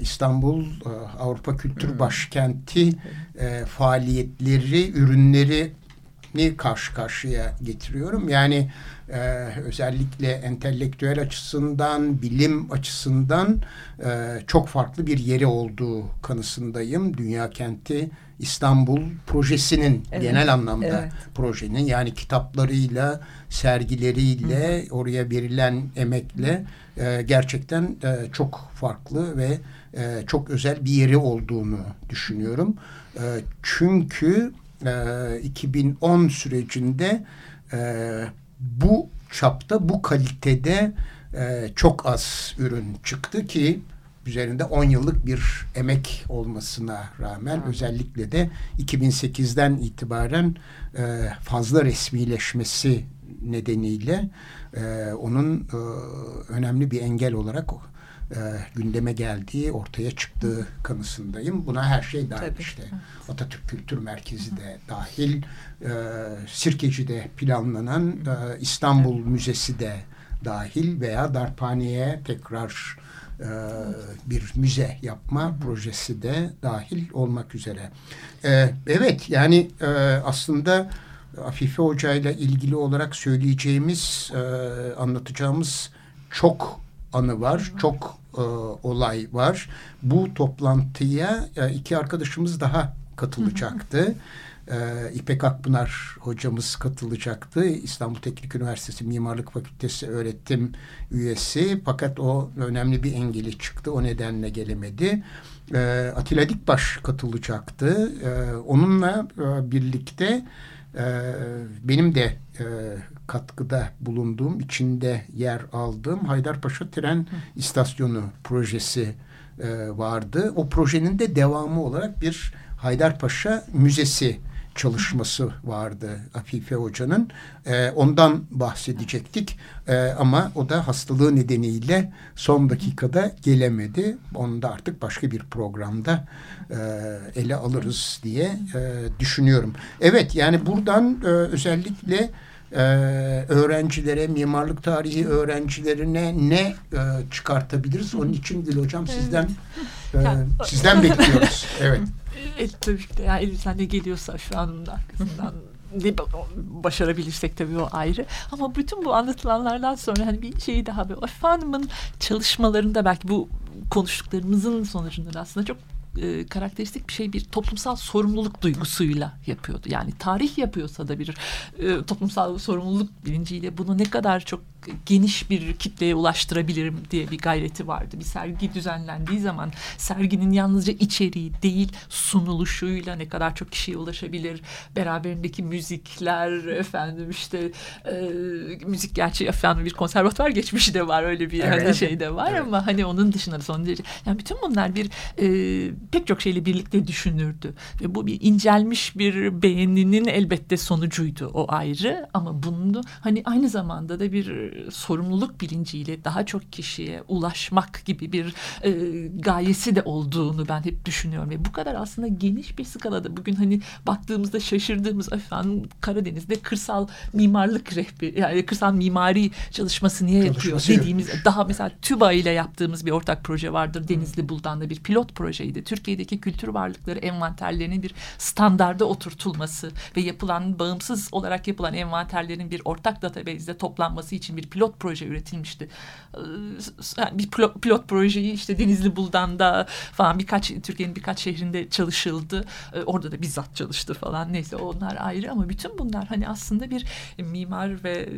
İstanbul e, Avrupa Kültür Başkenti e, faaliyetleri, ürünleri ni karşı karşıya getiriyorum. Yani e, özellikle entelektüel açısından, bilim açısından e, çok farklı bir yeri olduğu kanısındayım. Dünya Kenti İstanbul projesinin evet. genel anlamda evet. projenin yani kitaplarıyla, sergileriyle, Hı. oraya verilen emekle e, gerçekten e, çok farklı ve e, çok özel bir yeri olduğunu düşünüyorum. E, çünkü e, 2010 sürecinde e, bu çapta, bu kalitede e, çok az ürün çıktı ki üzerinde 10 yıllık bir emek olmasına rağmen Hı. özellikle de 2008'den itibaren e, fazla resmileşmesi nedeniyle e, onun e, önemli bir engel olarak e, gündeme geldiği, ortaya çıktığı kanısındayım. Buna her şey dahil Tabii. işte. Atatürk Kültür Merkezi de dahil, e, Sirkeci'de planlanan e, İstanbul evet. Müzesi de dahil veya Darphane'ye tekrar e, bir müze yapma projesi de dahil olmak üzere. E, evet yani e, aslında Afife Hoca ile ilgili olarak söyleyeceğimiz, e, anlatacağımız çok anı var, çok e, olay var. Bu toplantıya e, iki arkadaşımız daha katılacaktı. E, İpek Akpınar hocamız katılacaktı. İstanbul Teknik Üniversitesi Mimarlık Fakültesi öğretim üyesi. Fakat o önemli bir engeli çıktı. O nedenle gelemedi. E, Atilla Dikbaş katılacaktı. E, onunla e, birlikte e, benim de e, katkıda bulunduğum, içinde yer aldığım Haydarpaşa Tren İstasyonu projesi e, vardı. O projenin de devamı olarak bir Haydarpaşa Müzesi çalışması vardı Afife Hoca'nın. E, ondan bahsedecektik e, ama o da hastalığı nedeniyle son dakikada gelemedi. Onu da artık başka bir programda e, ele alırız diye e, düşünüyorum. Evet yani buradan e, özellikle e, öğrencilere, mimarlık tarihi öğrencilerine ne e, çıkartabiliriz? Onun için Gül Hocam sizden e, sizden bekliyoruz. Evet. Evet tabii ki de. Yani elimizden ne geliyorsa şu anın arkasından ne başarabilirsek tabii o ayrı. Ama bütün bu anlatılanlardan sonra hani bir şeyi daha bir Efendim'in çalışmalarında belki bu konuştuklarımızın sonucunda aslında çok e, karakteristik bir şey bir toplumsal sorumluluk duygusuyla yapıyordu. Yani tarih yapıyorsa da bir e, toplumsal sorumluluk bilinciyle bunu ne kadar çok geniş bir kitleye ulaştırabilirim diye bir gayreti vardı. Bir sergi düzenlendiği zaman serginin yalnızca içeriği değil sunuluşuyla ne kadar çok kişiye ulaşabilir. Beraberindeki müzikler efendim işte e, müzik gerçi efendim bir konservatuvar geçmişi de var öyle bir evet. hani şey de var evet. ama hani onun dışında son derece yani bütün bunlar bir e, pek çok şeyle birlikte düşünürdü ve bu bir incelmiş bir beğeninin elbette sonucuydu o ayrı ama bunu hani aynı zamanda da bir sorumluluk bilinciyle daha çok kişiye ulaşmak gibi bir e, gayesi de olduğunu ben hep düşünüyorum. Ve bu kadar aslında geniş bir skalada bugün hani baktığımızda şaşırdığımız efendim Karadeniz'de kırsal mimarlık rehberi yani kırsal mimari çalışması niye yapıyor dediğimiz yapmış. daha mesela TÜBA ile yaptığımız bir ortak proje vardır. Denizli Buldan'da bir pilot projeydi. Türkiye'deki kültür varlıkları envanterlerinin bir standarda oturtulması ve yapılan bağımsız olarak yapılan envanterlerin bir ortak database'de toplanması için bir bir pilot proje üretilmişti. Ee, bir pilot, projeyi işte Denizli Buldan'da falan birkaç Türkiye'nin birkaç şehrinde çalışıldı. Ee, orada da bizzat çalıştı falan. Neyse onlar ayrı ama bütün bunlar hani aslında bir mimar ve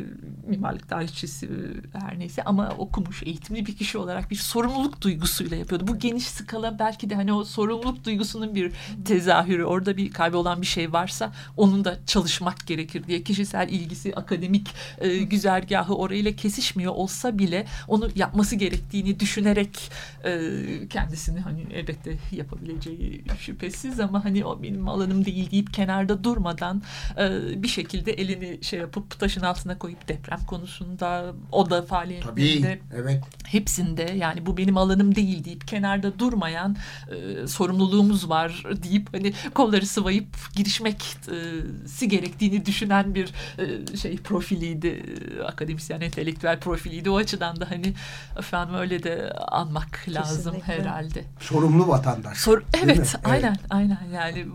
mimarlık tarihçisi her neyse ama okumuş eğitimli bir kişi olarak bir sorumluluk duygusuyla yapıyordu. Bu geniş skala belki de hani o sorumluluk duygusunun bir tezahürü. Orada bir kaybolan bir şey varsa onun da çalışmak gerekir diye kişisel ilgisi, akademik e, güzergahı oraya ile kesişmiyor olsa bile onu yapması gerektiğini düşünerek e, kendisini hani elbette yapabileceği şüphesiz ama hani o benim alanım değil deyip kenarda durmadan e, bir şekilde elini şey yapıp taşın altına koyup deprem konusunda o da faaliyetlerinde evet. hepsinde yani bu benim alanım değil deyip kenarda durmayan e, sorumluluğumuz var deyip hani kolları sıvayıp girişmekse gerektiğini düşünen bir e, şey profiliydi akademisyen entelektüel profiliydi. O açıdan da hani efendim öyle de anmak lazım Kesinlikle. herhalde. Sorumlu vatandaş. Sor evet, aynen, evet aynen yani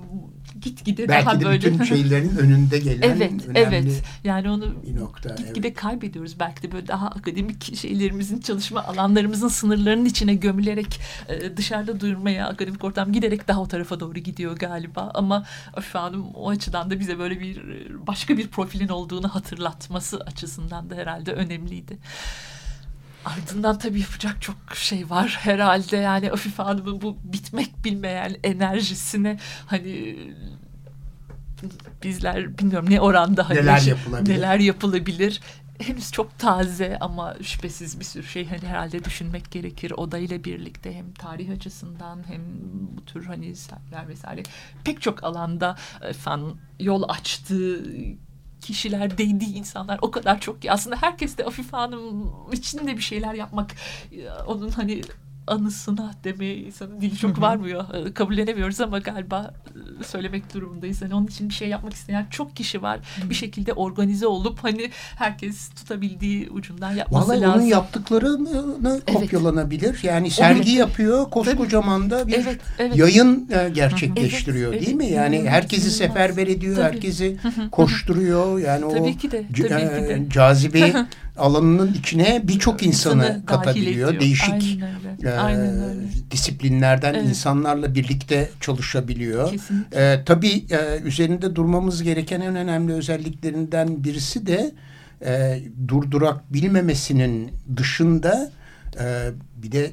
gitgide Belki daha de böyle. bütün şeylerin önünde gelen evet, önemli evet. Yani onu bir nokta. gitgide evet. kaybediyoruz. Belki de böyle daha akademik şeylerimizin, çalışma alanlarımızın sınırlarının içine gömülerek e, dışarıda duyurmaya, akademik ortam giderek daha o tarafa doğru gidiyor galiba. Ama Afife Hanım o açıdan da bize böyle bir e, başka bir profilin olduğunu hatırlatması açısından da herhalde önemliydi. Ardından tabii yapacak çok şey var herhalde. Yani Afife Hanım'ın bu bitmek bilmeyen enerjisine hani bizler bilmiyorum ne oranda hani Neler yapılabilir? neler yapılabilir. Henüz çok taze ama şüphesiz bir sürü şey hani herhalde düşünmek gerekir. Odayla birlikte hem tarih açısından hem bu tür hani sergiler vesaire. Pek çok alanda efendim yol açtığı kişiler, değdiği insanlar o kadar çok ki. Aslında herkes de Afife Hanım için de bir şeyler yapmak e, onun hani anısına demeye insanın dili çok varmıyor. E, Kabullenemiyoruz ama galiba e, söylemek durumundayız. Hani onun için bir şey yapmak isteyen çok kişi var. Bir şekilde organize olup hani herkes tutabildiği ucundan yapması Vallahi lazım. onun yaptıklarını Evet. kopyalanabilir. Yani sergi Onu- yapıyor, koskocaman da bir Evet, evet. yayın e, gerçekleştiriyor Evet, değil mi? evet. Yani Evet, herkesi inanılmaz. seferber ediyor, Tabii. herkesi koşturuyor. Yani o Tabii ki de, tabii e, ki de. cazibe alanının içine birçok insanı İnsanı katabiliyor. ediyor. Değişik Aynen öyle. e, Aynen öyle. disiplinlerden Evet. insanlarla birlikte çalışabiliyor. Kesinlikle. E, tabii e, üzerinde durmamız gereken en önemli özelliklerinden birisi de e, durdurak bilmemesinin dışında e, bir de e,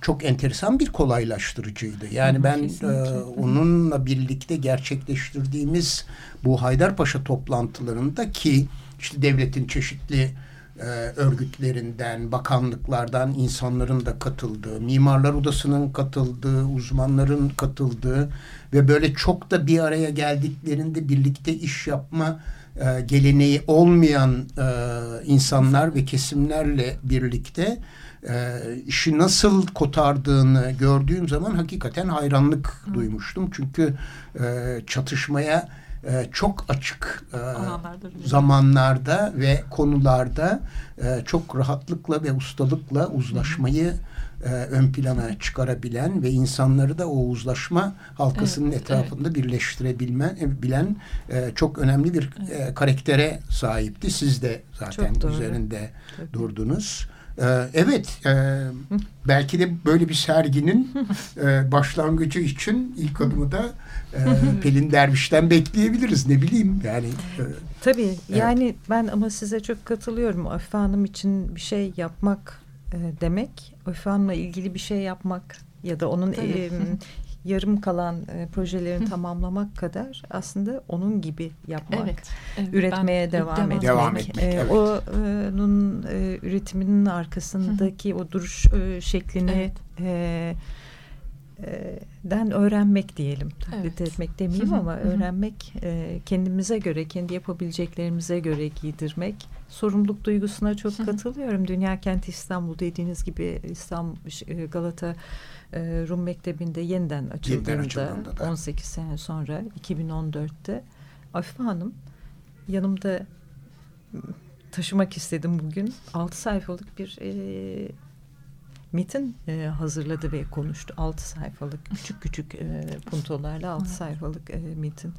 çok enteresan bir kolaylaştırıcıydı. Yani ben kesinlikle. e, onunla birlikte gerçekleştirdiğimiz bu Haydarpaşa toplantılarında ki işte devletin çeşitli e, örgütlerinden, bakanlıklardan insanların da katıldığı, Mimarlar Odası'nın katıldığı, uzmanların katıldığı ve böyle çok da bir araya geldiklerinde birlikte iş yapma e, geleneği olmayan e, insanlar ve kesimlerle birlikte e, işi nasıl kotardığını gördüğüm zaman hakikaten hayranlık duymuştum. Çünkü e, çatışmaya e, çok açık e, Alanlarda zamanlarda ve konularda e, çok rahatlıkla ve ustalıkla uzlaşmayı e, ön plana çıkarabilen ve insanları da o uzlaşma halkasının Evet, etrafında birleştirebilmen e, bilen e, çok önemli bir e, karaktere sahipti. Siz de zaten üzerinde Tabii. durdunuz. E, evet, e, belki de böyle bir serginin e, başlangıcı için ilk adımı da e, Pelin Derviş'ten bekleyebiliriz. Ne bileyim yani. e, Tabii yani ben ama size çok katılıyorum. Afife Hanım için bir şey yapmak e, demek, Afife Hanım'la ilgili bir şey yapmak ya da onun e, yarım kalan e, projelerini tamamlamak kadar aslında onun gibi yapmak. Evet. evet. Üretmeye Ben- devam, etmek. Devam etmek, E, evet. O, e, onun e, üretiminin arkasındaki o duruş e, şeklini Evet. e, e, den öğrenmek diyelim. Taklit Evet. etmek demeyeyim Hı ama hı öğrenmek e, kendimize göre, kendi yapabileceklerimize göre giydirmek. Sorumluluk duygusuna çok Hı katılıyorum. Dünya Kenti İstanbul dediğiniz gibi İstanbul, Galata e, Rum Mektebi'nde yeniden açıldığında, açıldığında da. 18 sene sonra 2014'te Afife Hanım yanımda taşımak istedim bugün. 6 sayfalık bir e, metin e, hazırladı ve konuştu. 6 sayfalık küçük küçük e, puntolarla 6 sayfalık e, metin.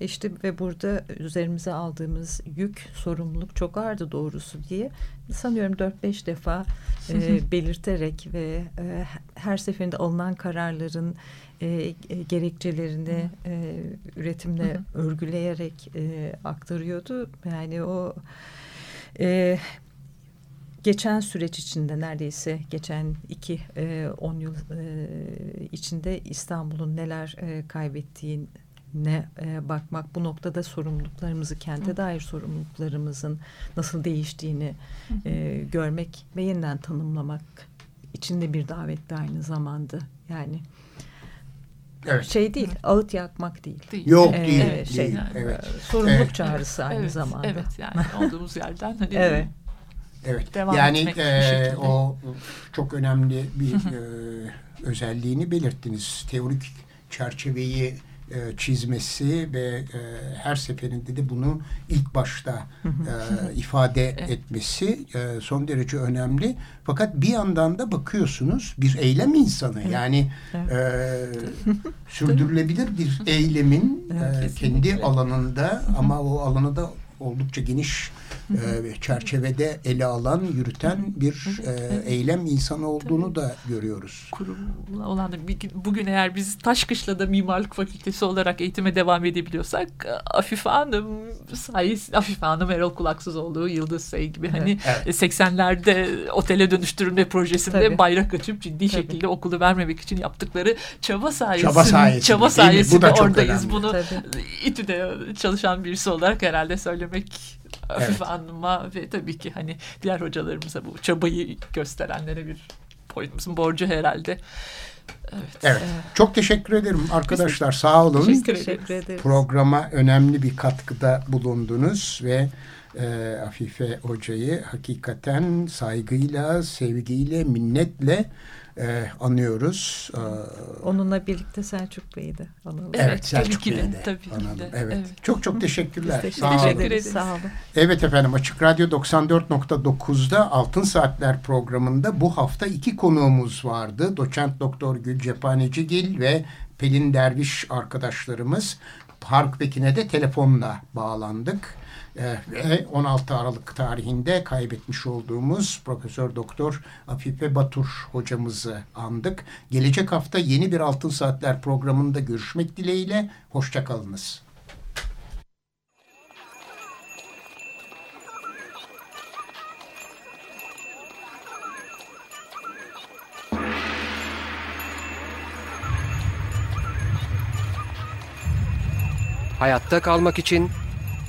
İşte ve burada üzerimize aldığımız yük, sorumluluk çok ağırdı doğrusu diye sanıyorum 4-5 defa e, belirterek ve e, her seferinde alınan kararların e, e, gerekçelerini e, üretimle örgüleyerek e, aktarıyordu. Yani o e, geçen süreç içinde neredeyse geçen iki e, on yıl e, içinde İstanbul'un neler e, kaybettiğine e, bakmak, bu noktada sorumluluklarımızı, kente dair sorumluluklarımızın nasıl değiştiğini e, görmek ve yeniden tanımlamak içinde bir davetti aynı zamanda. Yani Evet. şey değil, ağıt yakmak değil. Değil. Yok Ee, değil. evet, şey, değil. yani, Evet. Sorumluluk Evet. çağrısı aynı evet, zamanda. Evet yani olduğumuz yerden hani Evet. Evet. Devam yani etmek e, o çok önemli bir e, özelliğini belirttiniz. Teorik çerçeveyi e, çizmesi ve e, her seferinde de bunu ilk başta e, ifade etmesi e, son derece önemli. Fakat bir yandan da bakıyorsunuz bir eylem insanı. Yani e, sürdürülebilir bir eylemin e, kendi alanında ama o alanı da oldukça geniş e, çerçevede ele alan, yürüten bir e, eylem insanı olduğunu da görüyoruz. Kurumla olan bugün eğer biz Taşkışla'da Mimarlık Fakültesi olarak eğitime devam edebiliyorsak Afife Hanım sayesinde Afife Hanım Erol Kulaksızoğlu, Yıldız Sey gibi hani evet. 80'lerde otele dönüştürülme projesinde Tabii. bayrak açıp ciddi Tabii. şekilde okulu vermemek için yaptıkları çaba sayesinde çaba sayesinde, çaba sayesinde oradayız. Bunu Tabii. İTÜ'de çalışan birisi olarak herhalde söylemek Afife Hanım'a ve tabii ki hani diğer hocalarımıza bu çabayı gösterenlere bir boyutumuzun borcu herhalde. Evet. evet. Çok teşekkür ederim arkadaşlar. Sağ olun. Teşekkür, teşekkür ederiz. Programa önemli bir katkıda bulundunuz ve e, Afife Hoca'yı hakikaten saygıyla, sevgiyle, minnetle e, anıyoruz. E, Onunla birlikte Selçuk Bey'i de analım. Evet, evet Selçuk Bey'i de, tabii analım. De. Evet. evet. Çok çok teşekkürler. Biz teşekkür Sağ ederiz. Sağ olun. Evet efendim Açık Radyo 94.9'da Altın Saatler programında bu hafta iki konuğumuz vardı. Doçent Doktor Gül Cephanecigil ve Pelin Derviş arkadaşlarımız. Park Bekin'e de telefonla bağlandık. Ve 16 Aralık tarihinde kaybetmiş olduğumuz Profesör Doktor Afife Batur hocamızı andık. Gelecek hafta yeni bir Altın Saatler programında görüşmek dileğiyle. Hoşçakalınız. Hayatta kalmak için